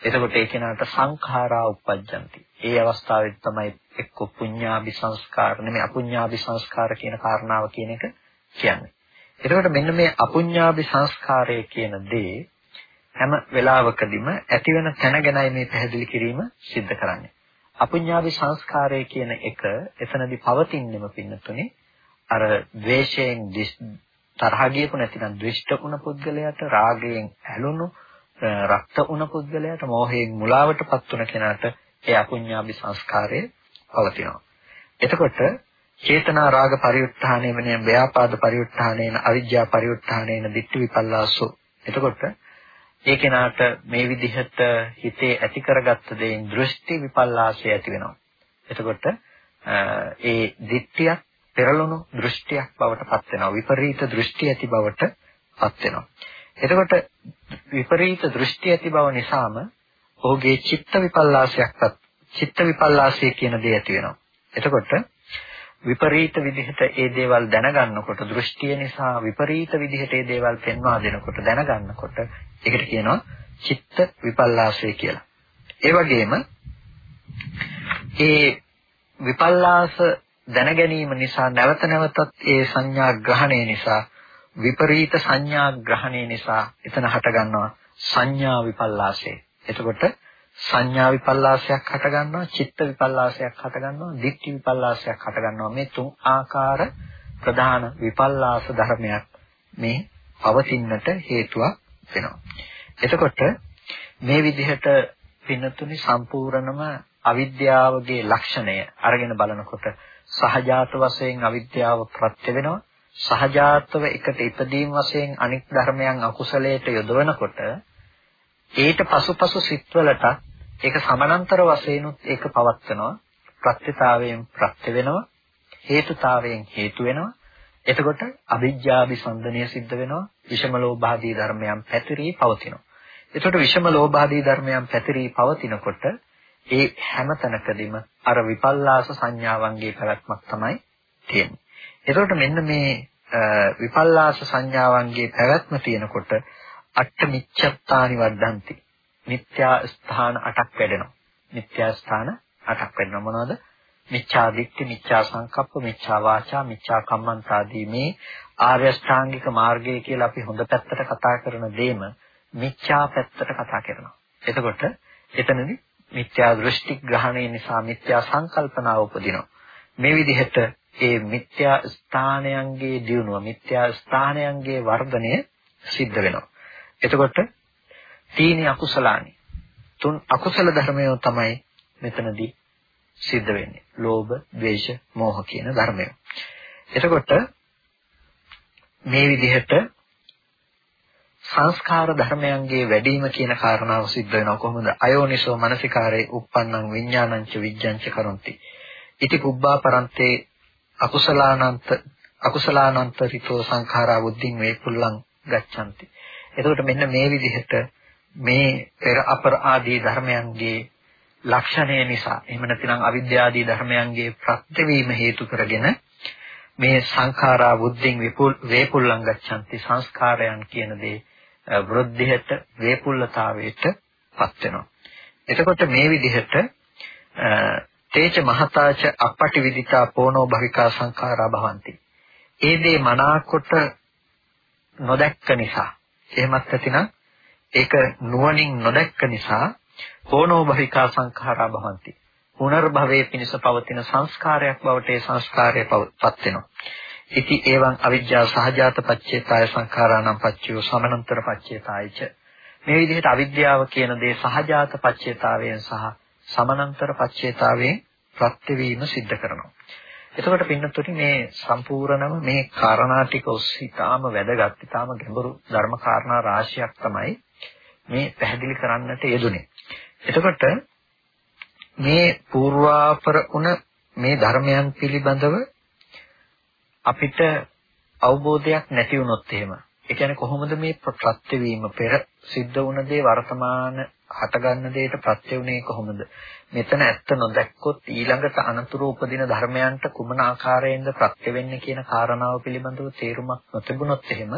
එතකොට ඒ කෙනාට සංඛාරා uppajjanti. ඒ අවස්ථාවේ තමයි එක්ක පුඤ්ඤාභි සංස්කාර නෙමෙයි අපුඤ්ඤාභි සංස්කාර කියන කාරණාව කියන එක කියන්නේ. එතකොට මෙන්න මේ අපුඤ්ඤාභි සංස්කාරය කියන දේ හැම වෙලාවකදීම ඇති වෙන තැන ගැනයි මේ පැහැදිලි කිරීම සිද්ධ කරන්නේ. අපුඤ්ඤාභි සංස්කාරය කියන එක එතනදී පවතින්නෙම පින්නතුනේ අර ද්වේෂයෙන් තරහ ගියපු නැතිනම් ද්විෂ්ට වුණ පුද්ගලයාට රාගයෙන් ඇලුණු රක්ත වුණ පුද්ගලයාට මෝහයෙන් මුලාවටපත් වුණ කෙනාට ඒ අපුඤ්ඤාභි සංස්කාරය පවතිනවා. එතකොට චේතනා රාග පරිඋත්ථානය වෙන ව්‍යාපාද පරිඋත්ථානේන අවිජ්ජා පරිඋත්ථානේන ditthi විපල්ලාසෝ. එතකොට ඒ කෙනාට මේ විදිහට හිතේ ඇති කරගත්ත දෙයින් දෘෂ්ටි විපල්ලාසය ඇති වෙනවා. එතකොට ඒ ditthියක් පෙරළුණු දෘෂ්ටියක් බවට පත් වෙනවා. විපරීත දෘෂ්ටි ඇති බවට පත් වෙනවා. එතකොට විපරීත දෘෂ්ටි ඇති බව නිසාම ඔහුගේ චිත්ත විපල්ලාසයක්වත් චිත්ත විපල්ලාසය කියන දේ ඇති වෙනවා. එතකොට විපරීත විදිහට ඒ දේවල් දැනගන්නකොට දෘෂ්ටිය නිසා විපරීත විදිහට ඒ දේවල් පෙන්වා දෙනකොට දැනගන්නකොට ඒකට කියනවා චිත්ත විපල්ලාසය කියලා. ඒ වගේම ඒ විපල්ලාස දැන ගැනීම නිසා නැවත නැවතත් ඒ සංඥා ග්‍රහණය නිසා විපරීත සංඥා ග්‍රහණය නිසා එතන හට ගන්නවා සංඥා විපල්ලාසය. එතකොට සංඥා විපල්ලාසයක් හට ගන්නවා, චිත්ත විපල්ලාසයක් හට ගන්නවා, දික්ටි විපල්ලාසයක් හට ගන්නවා. මේ තුන් ආකාර ප්‍රධාන විපල්ලාස ධර්මයක් මේ පවතින්නට හේතුවක් වෙනවා. එතකොට මේ විදිහට පින්නතුනි සම්පූර්ණම අවිද්‍යාවගේ ලක්ෂණය අරගෙන බලනකොට සහජාත වශයෙන් අවිද්‍යාව ප්‍රත්‍ය වෙනවා සහජාතව එකට ඉදීම් වශයෙන් අනික් ධර්මයන් අකුසලයට යොදවනකොට ඊට පසුපසු සිත්වලට ඒක සමානතර වශයෙන්ුත් ඒක පවත්නවා ප්‍රත්‍යතාවයෙන් ප්‍රත්‍ය වෙනවා. හේතුතාවයෙන් හේතු වෙනවා. එතකොට අවිජ්ජාභි සම්දනය සිද්ධ වෙනවා. විෂම ලෝභාදී ධර්මයන් පැතිරී පවතිනවා. එතකොට විෂම ලෝභාදී ධර්මයන් පැතිරී පවතිනකොට ඒ හැම තැනකදීම අර විපල්ලාස සංඥාවන්ගේ පැවැත්මක් තමයි තියෙන්නේ. එතකොට මෙන්න මේ විපල්ලාස සංඥාවන්ගේ පැවැත්ම තියෙනකොට අට්ඨ මිච්ඡත්තානි වද්දන්ති. මිත්‍යා ස්ථාන 8ක් වැඩෙනවා. මිත්‍යා ස්ථාන 8ක් වැඩෙනවා මොනවද? මිච්ඡා දිට්ඨි, මිච්ඡා සංකප්ප, මිච්ඡා වාචා, මිච්ඡා කම්මන්ත ආදී මේ ආර්ය අෂ්ටාංගික මාර්ගය කියලා අපි හොඳ පැත්තට කතා කරන දේම මිච්ඡා පැත්තට කතා කරනවා. එතකොට එතනදී මිත්‍යා දෘෂ්ටි ග්‍රහණය නිසා මිත්‍යා සංකල්පනාව උපදිනවා. මේ විදිහට ඒ මිත්‍යා ස්ථානයන්ගේ දියුණුව, මිත්‍යා ස්ථානයන්ගේ වර්ධනය සිද්ධ වෙනවා. එතකොට තීනි අකුසලානි තුන් අකුසල ධර්මය තමයි මෙතනදී සිද්ධ වෙන්නේ. ලෝභ, ද්වේෂ, මෝහ කියන ධර්මය. එතකොට මේ විදිහට සංස්කාර ධර්මයන්ගේ වැඩිම කියන කාරණාව සිද්ධ වෙනවා කොහොමද අයෝනිසෝ මනසිකාරේ uppannam විඥානංච විජ්ජංච කරොන්ති ඉති කුබ්බා පරන්තේ අකුසලානන්ත අකුසලානන්තරිතෝ සංඛාරා බුද්ධින් වේකුල්ලං ගච්ඡanti එතකොට මෙන්න මේ විදිහට මේ පෙර අපර ආදී ධර්මයන්ගේ ලක්ෂණය නිසා එහෙම නැතිනම් අවිද්‍යාදී ධර්මයන්ගේ ප්‍රත්‍යවීම හේතු කරගෙන මේ සංඛාරා බුද්ධින් විපුල් වේපුල්ලං ගච්ඡanti සංස්කාරයන් කියන දේ වෘද්ධියට වේපුල්ලතාවයට පත් වෙනවා. එතකොට මේ විදිහට තේච මහතාච අපටි විදිතා පෝනෝ භවිකා සංඛාරා භවಂತಿ. ඒ දේ මනාකොට නොදැක්ක නිසා එහෙමත් නැතිනම් ඒක නුවණින් නොදැක්ක නිසා පෝනෝ භවිකා සංඛාරා භවಂತಿ. පුනර්භවයේ පිණිස පවතින සංස්කාරයක් බවට ඒ සංස්කාරය පත් වෙනවා. ඉති එවං අවිජ්ජා සහජාත පච්චේතාය සංඛාරාණං පච්චයෝ සමනන්තර පච්චේතායච මේ විදිහට අවිද්‍යාව කියන දේ සහජාත පච්චේතාවයෙන් සහ සමනන්තර පච්චේතාවයෙන් ප්‍රත්‍යවීම සිද්ධ කරනවා. එතකොට පින්නතුනි මේ සම්පූර්ණම මේ කාරණා ටික ඔස්සේ ඊටාම වැදගත් ඊටාම ගැඹුරු ධර්ම කාරණා රාශියක් තමයි මේ පැහැදිලි කරන්නට යෙදුනේ. එතකොට මේ පූර්වාපර උන මේ ධර්මයන් පිළිබඳව අපිට අවබෝධයක් නැති වුණොත් එහෙම ඒ කියන්නේ කොහොමද මේ ප්‍රත්‍ය වීම පෙර සිද්ධ වුණ දේ වර්තමාන හටගන්න දෙයට ප්‍රත්‍ය වුණේ කොහොමද මෙතන ඇත්ත නොදැක්කොත් ඊළඟට අනතුරු උපදින ධර්මයන්ට කුමන ආකාරයෙන්ද ප්‍රත්‍ය වෙන්නේ කියන කාරණාව පිළිබඳව තේරුමක් නොතිබුණොත් එහෙම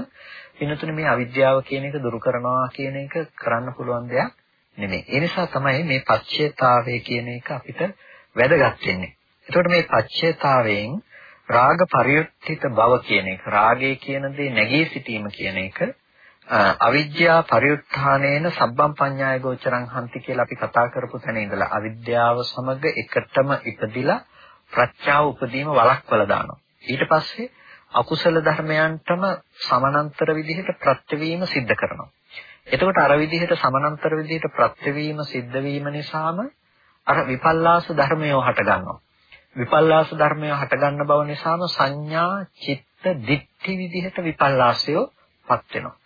වෙනතුනේ මේ අවිද්‍යාව කියන එක දුරු කරනවා කියන එක කරන්න පුළුවන් දෙයක් නෙමෙයි. ඒ නිසා තමයි මේ පච්චේතාවය කියන එක අපිට වැදගත් වෙන්නේ. එතකොට මේ පච්චේතාවයෙන් රාග පරියුක්තිත බව කියන එක රාගය කියන දේ නැගී සිටීම කියන එක අවිද්‍යා පරිඋත්ථානේන සබ්බම් පඤ්ඤාය ගෝචරං හන්ති කියලා අපි කතා කරපු තැන ඉඳලා අවිද්‍යාව සමග එකටම ඉපදිලා ප්‍රඥාව උපදීම වළක්වලා දානවා. ඊට පස්සේ අකුසල ධර්මයන්ටම සමානතර විදිහට ප්‍රත්‍යවීම සිද්ධ කරනවා. එතකොට අර විදිහට සමානතර විදිහට ප්‍රත්‍යවීම සිද්ධ වීම නිසාම අර විපල්ලාස ධර්මයෝ හට ගන්නවා. විපල්ලාස ධර්මය හටගන්න බව නිසාම සංඥා, චිත්ත, දිට්ඨි විදිහට විපල්ලාසයෝ පත් වෙනවා.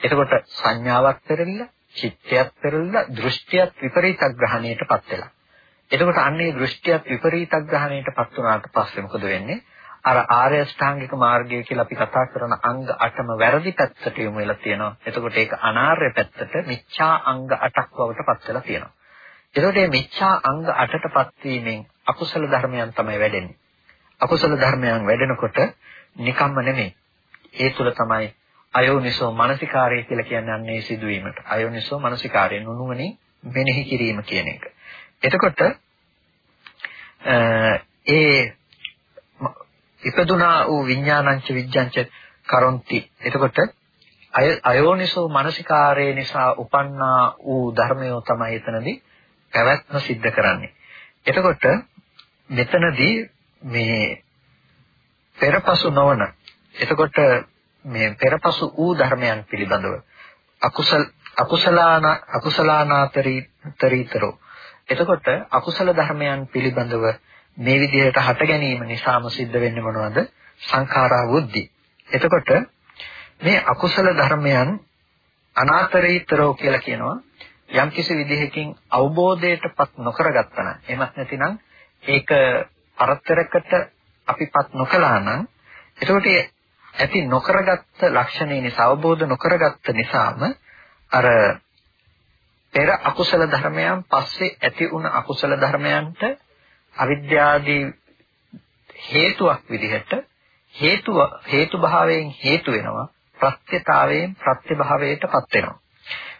එතකොට සංඥාවක් පෙරලිලා, චිත්තයක් පෙරලිලා, දෘෂ්ටියක් විපරීත ග්‍රහණයටපත් වෙලා. එතකොට අන්නේ දෘෂ්ටියක් විපරීත ග්‍රහණයටපත් වුණාට පස්සේ මොකද වෙන්නේ? අර ආර්ය අෂ්ටාංගික මාර්ගය කියලා අපි කතා කරන අංග 8ම වැරදි පැත්තට යොමු වෙලා තියෙනවා. එතකොට ඒක අනාර්ය පැත්තට මිච්ඡා අංග 8ක් බවට පත් වෙලා තියෙනවා. එතකොට මේ මිච්ඡා අංග 8ටපත් වීමෙන් අකුසල ධර්මයන් තමයි වැඩෙන්නේ. අකුසල ධර්මයන් වැඩෙනකොට නිකම්ම නෙමෙයි. ඒ තුල තමයි අයෝනිසෝ මනසිකාරය කියලා කියන්නේ අන්නේ සිදුවීමට. අයෝනිසෝ මනසිකාරය නුනුවණින් මෙනෙහි කිරීම කියන එක. එතකොට ඒ ඉපදුනා වූ විඥානංච විඥාංච කරොන්ති. එතකොට අයෝනිසෝ මනසිකාරය නිසා උපන්නා වූ ධර්මය තමයි එතනදී පැවැත්ම සිද්ධ කරන්නේ. එතකොට මෙතනදී මේ පෙරපසු නොවන එතකොට මේ පෙරපසු ඌ ධර්මයන් පිළිබඳව. අකුසල අකුසලාන අකුසලානාතරීතරෝ. එතකොට අකුසල ධර්මයන් පිළිබඳව මේ විදිහට හට ගැනීම නිසාම සිද්ධ වෙන්නේ මොනවද? සංඛාරා වුද්ධි. එතකොට මේ අකුසල ධර්මයන් අනාතරීතරෝ කියලා කියනවා. යම්කිසි විදිහකින් අවබෝධයටපත් නොකරගත්තා නම් එහෙමත් නැතිනම් ඒක පරතරකට අපිපත් නොකළා නම් එතකොට ඇති නොකරගත්ත ලක්ෂණේ නිසා අවබෝධ නොකරගත්ත නිසාම අර පෙර අකුසල ධර්මයන් පස්සේ ඇති වුණ අකුසල ධර්මයන්ට අවිද්‍යාදී හේතුවක් විදිහට හේතුව හේතු භාවයෙන් හේතු වෙනවා ප්‍රත්‍යතාවයෙන් ප්‍රත්‍යභාවයටපත් වෙනවා.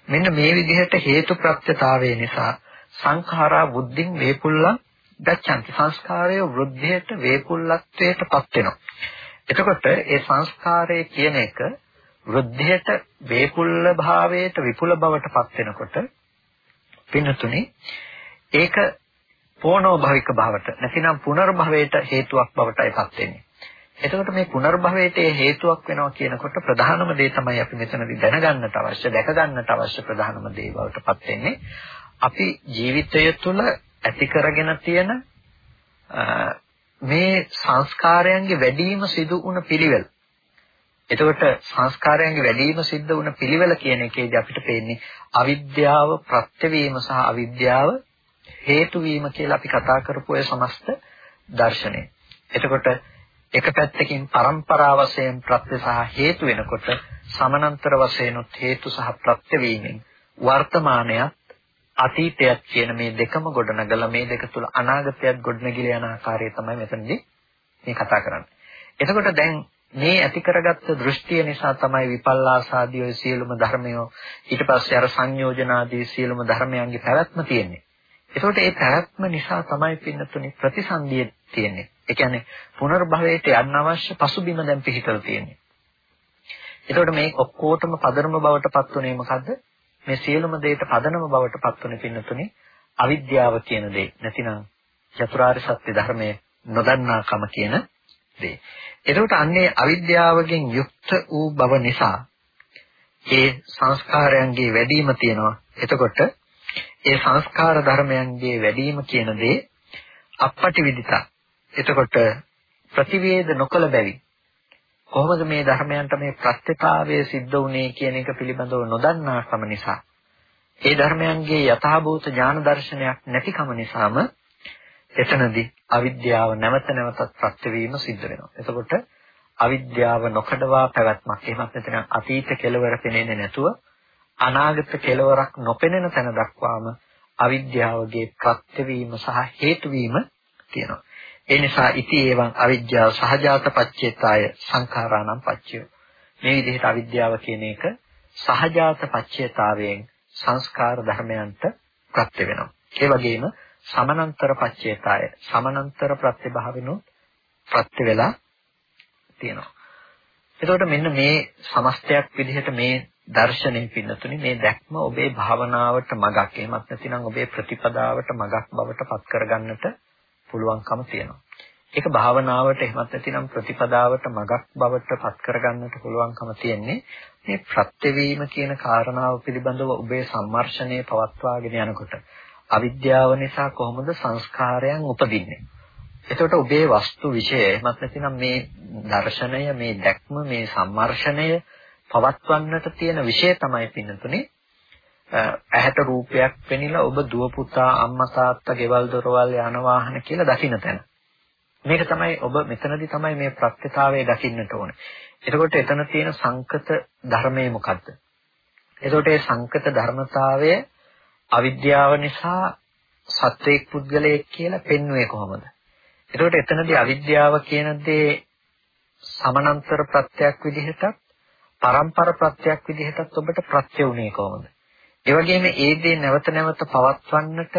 මෙන්න මේ විදිහට හේතු ප්‍රත්‍යතාවය නිසා සංඛාරා බුද්ධින් වේපුල්ලං ගච්ඡanti. සංස්කාරය වෘද්ධියට වේපුල්ලත්වයටපත් වෙනවා. එතකොට ඒ සංස්කාරය කියන එක වෘද්ධියට වේපුල්ල භාවයට විපුල බවටපත් වෙනකොට පින්නතුනි ඒක පෝනෝ භවික භවට නැතිනම් පුනර්භවයට හේතුවක් බවටයිපත් වෙන්නේ. එතකොට මේ පුනර්භවයට හේතුවක් වෙනවා කියනකොට ප්‍රධානම දේ තමයි අපි මෙතනදී දැනගන්නට අවශ්‍ය, දැක ගන්නට අවශ්‍ය ප්‍රධානම දේ බවටපත් වෙන්නේ. අපි ජීවිතය තුළ ඇති කරගෙන තියෙන මේ සංස්කාරයන්ගේ වැඩිම සිදු වුණ පිළිවෙල. එතකොට සංස්කාරයන්ගේ වැඩිම සිද්ධ වුණ පිළිවෙල කියන එකේදී අපිට පේන්නේ අවිද්‍යාව ප්‍රත්‍යවීම සහ අවිද්‍යාව හේතු වීම කියලා අපි කතා කරපු ඔය සමස්ත දර්ශනය. එතකොට එක පැත්තකින් પરම්පරා වශයෙන් ප්‍රත්‍ය සහ හේතු වෙනකොට සමානතර වශයෙන් හේතු සහ ප්‍රත්‍ය වීමෙන් වර්තමානයත් අතීතයත් කියන මේ දෙකම ගොඩනගලා මේ දෙක තුල අනාගතයත් ගොඩනගිලා යන ආකාරය තමයි මෙතනදී මේ කතා කරන්නේ. එතකොට දැන් මේ ඇති කරගත්ත දෘෂ්ටිය නිසා තමයි විපල්ලාසාදී ඔය සියලුම ධර්මය ඊට පස්සේ අර සංයෝජනාදී සියලුම ධර්මයන්ගේ පැවැත්ම තියෙන්නේ. ඒකට ඒ පැවැත්ම නිසා තමයි පින්නතුනේ ප්‍රතිසන්දිය තියෙන්නේ. ඒ කියන්නේ පුනර්භවයට යන්න අවශ්‍ය පසුබිම දැන් පිහිටලා තියෙන්නේ. ඒකට මේ ඔක්කොටම පදනම බවට පත්ුනේ මොකද්ද? මේ සියලුම දේට පදනම බවට පත්ුනේ පින්නතුනේ අවිද්‍යාව කියන දේ. නැතිනම් චතුරාර්ය සත්‍ය ධර්මයේ නොදන්නාකම කියන දේ. එතකොට අන්නේ අවිද්‍යාවගෙන් යුක්ත වූ බව නිසා ඒ සංස්කාරයන්ගේ වැඩිම තියෙනවා. එතකොට ඒ සංස්කාර ධර්මයන්ගේ වැඩිම කියන දේ අපපටි විදිත. එතකොට ප්‍රතිවේද නොකළ බැවි. කොහොමද මේ ධර්මයන්ට මේ ප්‍රත්‍යතාවය සිද්ධ වුනේ කියන එක පිළිබඳව නොදන්නාකම නිසා ඒ ධර්මයන්ගේ යථාභූත ඥාන දර්ශනයක් නැතිකම නිසාම එතනදී අවිද්‍යාව නැවත නැවතත් ප්‍රත්‍ය වීම සිද්ධ වෙනවා. එතකොට අවිද්‍යාව නොකඩවා පැවැත්මක් එහෙමත් නැත්නම් අතීත කෙලවර පෙනෙන්නේ නැතුව අනාගත කෙලවරක් නොපෙනෙන තැන දක්වාම අවිද්‍යාවගේ ප්‍රත්‍ය වීම සහ හේතු වීම තියෙනවා. ඒ නිසා ඉති ඒවං අවිද්‍යාව සහජාත පච්චේතාය සංඛාරාණං පච්චයෝ. මේ විදිහට අවිද්‍යාව කියන එක සහජාත පච්චේතාවයෙන් සංස්කාර ධර්මයන්ට ප්‍රත්‍ය වෙනවා. ඒ වගේම සමනන්තර පච්චේතාය සමනන්තර ප්‍රත්‍යභාවිනොත් ප්‍රත්‍ය වෙලා තියෙනවා. එතකොට මෙන්න මේ සමස්තයක් විදිහට මේ දර්ශනය පින්නතුනි මේ දැක්ම ඔබේ භාවනාවට මගක් එහෙමත් නැතිනම් ඔබේ ප්‍රතිපදාවට මගක් බවට පත් කරගන්නට පුළුවන්කම තියෙනවා. ඒක භාවනාවට එහෙමත් නැතිනම් ප්‍රතිපදාවට මගක් බවට පත් කරගන්නට පුළුවන්කම තියෙන්නේ මේ ප්‍රත්‍යවීම කියන කාරණාව පිළිබඳව ඔබේ සම්මර්ෂණය පවත්වාගෙන යනකොට අවිද්‍යාව නිසා කොහොමද සංස්කාරයන් උපදින්නේ? එතකොට ඔබේ වස්තු විෂය එහෙමත් නැතිනම් මේ දර්ශනය, මේ දැක්ම, මේ සම්මර්ෂණය පවත්වන්නට තියෙන විෂය තමයි පින්නතුනේ ඇහැට රූපයක් පෙනිලා ඔබ දුව පුතා අම්මා තාත්තා ගෙවල් දොරවල් යාන වාහන කියලා දකින්න තැන. මේක තමයි ඔබ මෙතනදී තමයි මේ ප්‍රත්‍යතාවය දකින්නට ඕනේ. එතකොට එතන තියෙන සංකත ධර්මය මොකද්ද? එතකොට මේ සංකත ධර්මතාවය අවිද්‍යාව නිසා සත්වයක් පුද්ගලයෙක් කියලා පෙන්වුවේ කොහොමද? එතකොට එතනදී අවිද්‍යාව කියන දේ සමානතර ප්‍රත්‍යක් විදිහටත් පරම්පර ප්‍රත්‍යක් විදිහටත් ඔබට ප්‍රත්‍ය වුණේ කොහොමද? ඒ වගේම ඒ දේ නැවත නැවත පවත්වන්නට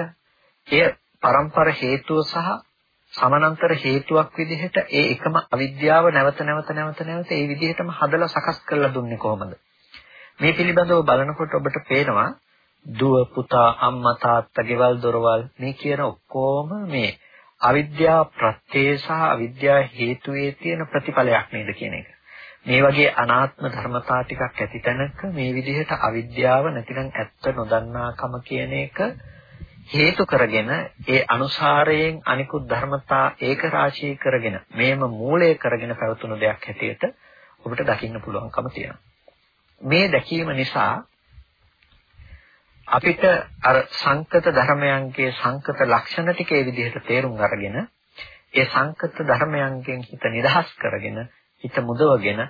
එය පරම්පර හේතුව සහ සමානතර හේතුවක් විදිහට ඒ එකම අවිද්‍යාව නැවත නැවත නැවත නැවත ඒ විදිහටම හදලා සකස් කරලා දුන්නේ කොහොමද? මේ පිළිබඳව බලනකොට ඔබට පේනවා දුව පුතා අම්මා තාත්තා ගෙවල් දොරවල් මේ කියන ඔක්කොම මේ අවිද්‍යාව ප්‍රත්‍යය සහ අවිද්‍යාව හේතුවේ තියෙන ප්‍රතිඵලයක් නේද කියන එක. මේ වගේ අනාත්ම ධර්මතා ටිකක් ඇති තැනක මේ විදිහට අවිද්‍යාව නැතිනම් ඇත්ත නොදන්නාකම කියන එක හේතු කරගෙන ඒ අනුසාරයෙන් අනිකුත් ධර්මතා ඒක රාශී කරගෙන මේම මූලය කරගෙන පැවතුණු දෙයක් හැටියට ඔබට දකින්න පුළුවන්කම තියෙනවා. මේ දැකීම නිසා අපිට අර සංකත ධර්මයන්ගේ සංකත ලක්ෂණ ටික ඒ විදිහට තේරුම් අරගෙන ඒ සංකත ධර්මයන්ගෙන් හිත නිදහස් කරගෙන හිත මුදවගෙන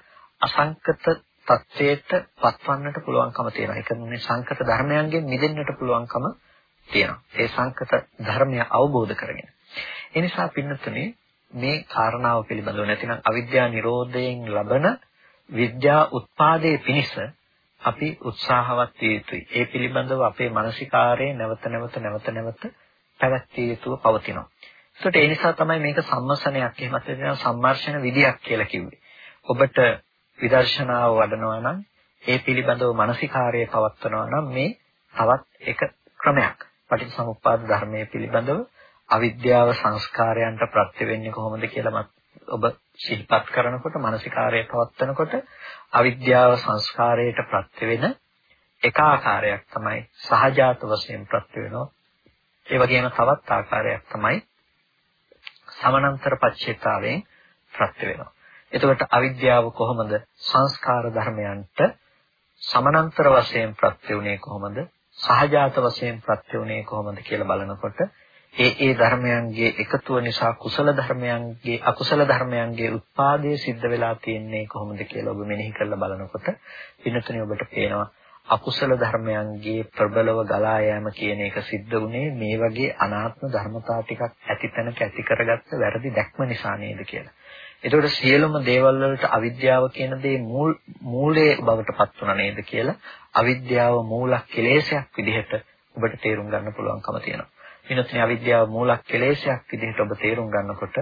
අසංකත තත්වයට පත්වන්නට පුළුවන්කම තියෙනවා. ඒ කියන්නේ සංකත ධර්මයන්ගෙන් මිදෙන්නට පුළුවන්කම තියෙනවා. ඒ සංකත ධර්මය අවබෝධ කරගෙන. ඒ නිසා පින්නතුනේ මේ කාරණාව පිළිබඳව නැතිනම් අවිද්‍යා නිරෝධයෙන් ලබන විද්‍යා උත්පාදයේ පිණිස අපි උත්සාහවත් විය යුතුයි. ඒ පිළිබඳව අපේ මානසිකාරයේ නැවත නැවත නැවත නැවත පැවැත්විය යුතුව පවතිනවා. ඒකට ඒ නිසා තමයි මේක සම්මසනයක් එහෙමත් නැත්නම් සම්මර්ෂණ විදියක් කියලා කිව්වේ. ඔබට විදර්ශනාව වඩනවා නම් ඒ පිළිබඳව මානසිකාරය පවත්වනවා නම් මේ තවත් එක ක්‍රමයක්. පටිච්චසමුප්පාද ධර්මයේ පිළිබඳව අවිද්‍යාව සංස්කාරයන්ට ප්‍රත්‍ය වෙන්නේ කොහොමද කියලා ඔබ සිහිපත් කරනකොට මානසිකාරය පවත්වනකොට අවිද්‍යාව සංස්කාරයට ප්‍රත්‍ය වෙන එක ආකාරයක් තමයි සහජාත වශයෙන් ප්‍රත්‍ය වෙනවා. ඒ වගේම තවත් ආකාරයක් තමයි සමානතර පච්චේතාවෙන් ප්‍රත්‍ය වෙනවා. එතකොට අවිද්‍යාව කොහොමද සංස්කාර ධර්මයන්ට සමානතර වශයෙන් ප්‍රත්‍ය උනේ කොහොමද? සහජාත වශයෙන් ප්‍රත්‍ය උනේ කොහොමද කියලා බලනකොට ඒ ඒ ධර්මයන්ගේ එකතුව නිසා කුසල ධර්මයන්ගේ අකුසල ධර්මයන්ගේ උත්පාදයේ සිද්ධ වෙලා තියෙන්නේ කොහොමද කියලා ඔබ මෙනෙහි කරලා බලනකොට පින්නතුනේ ඔබට පේනවා අකුසල ධර්මයන්ගේ ප්‍රබලව ගලා යෑම කියන එක සිද්ධ වුණේ මේ වගේ අනාත්ම ධර්මතා ටිකක් ඇතිතැනක ඇති කරගත්ත වැරදි දැක්ම නිසා නේද කියලා. එතකොට සියලුම දේවල් වලට අවිද්‍යාව කියන දේ මූල මූලයේ බවට පත් වුණා නේද කියලා අවිද්‍යාව මූලක් කෙලෙසයක් විදිහට ඔබට තේරුම් ගන්න පුළුවන්කම තියෙනවා. විනෝත්නි අවිද්‍යාව මූලක් කෙලෙසයක් විදිහට ඔබ තේරුම් ගන්නකොට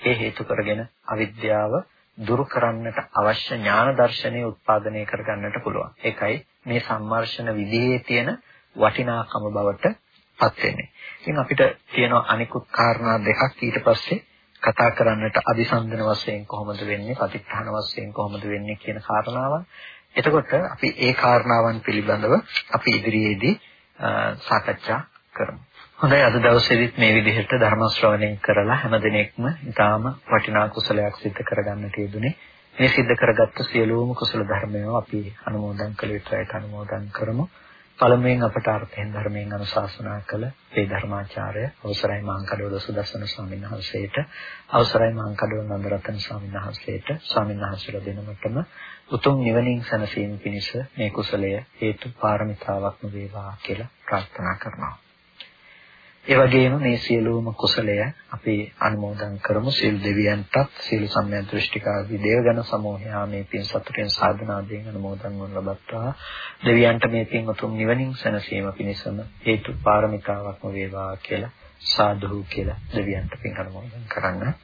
ඒ හේතු කරගෙන අවිද්‍යාව දුරු කරන්නට අවශ්‍ය ඥාන දර්ශනය උත්පාදනය කරගන්නට පුළුවන්. ඒකයි මේ සම්මර්ෂණ විදිහේ තියෙන වටිනාකම බවට පත් වෙන්නේ. ඉතින් අපිට තියෙන අනිකුත් කාරණා දෙකක් ඊට පස්සේ කතා කරන්නට අදිසන්දන වශයෙන් කොහොමද වෙන්නේ, පටිච්චහන වශයෙන් කොහොමද වෙන්නේ කියන කාරණාවන්. එතකොට අපි ඒ කාරණාවන් පිළිබඳව අපි ඉදිරියේදී සාකච්ඡා කරමු. හොඳයි අද දවසේදීත් මේ විදිහට ධර්ම ශ්‍රවණය කරලා හැමදිනෙකම ඊටාම වටිනා කුසලයක් සිද්ධ කරගන්නට යෙදුනේ. මේ සිද්ධ කරගත්ත සියලුම කුසල ධර්මයෝ අපි අනුමෝදන් කළ යුතුයි අනුමෝදන් කරමු. පළමුවෙන් අපට අර්ථයෙන් ධර්මයෙන් අනුශාසනා කළ මේ ධර්මාචාර්ය අවසරයි මාංකඩවල සුදස්සන ස්වාමීන් වහන්සේට අවසරයි මාංකඩවල නන්දරතන ස්වාමීන් වහන්සේට ස්වාමීන් වහන්සේලා දෙනමතම උතුම් නිවනින් සැනසීම පිණිස මේ කුසලය හේතු පාරමිතාවක්ම වේවා කියලා ප්‍රාර්ථනා කරනවා. ඒ වගේම මේ සියලුම කුසලය අපි අනුමෝදන් කරමු සියලු දෙවියන්ටත් සියලු සම්මිය දෘෂ්ටිකාදී දේවගණ සමූහයා මේ පින් සතුටෙන් සාධනාවෙන් අනුමෝදන් වනු ලබත්තා දෙවියන්ට මේ පින් උතුම් නිවනින් සැනසීම පිණිසම හේතු පාරමිතාවක්ම වේවා කියලා සාදු කියලා දෙවියන්ට පින් අනුමෝදන් කරන්න.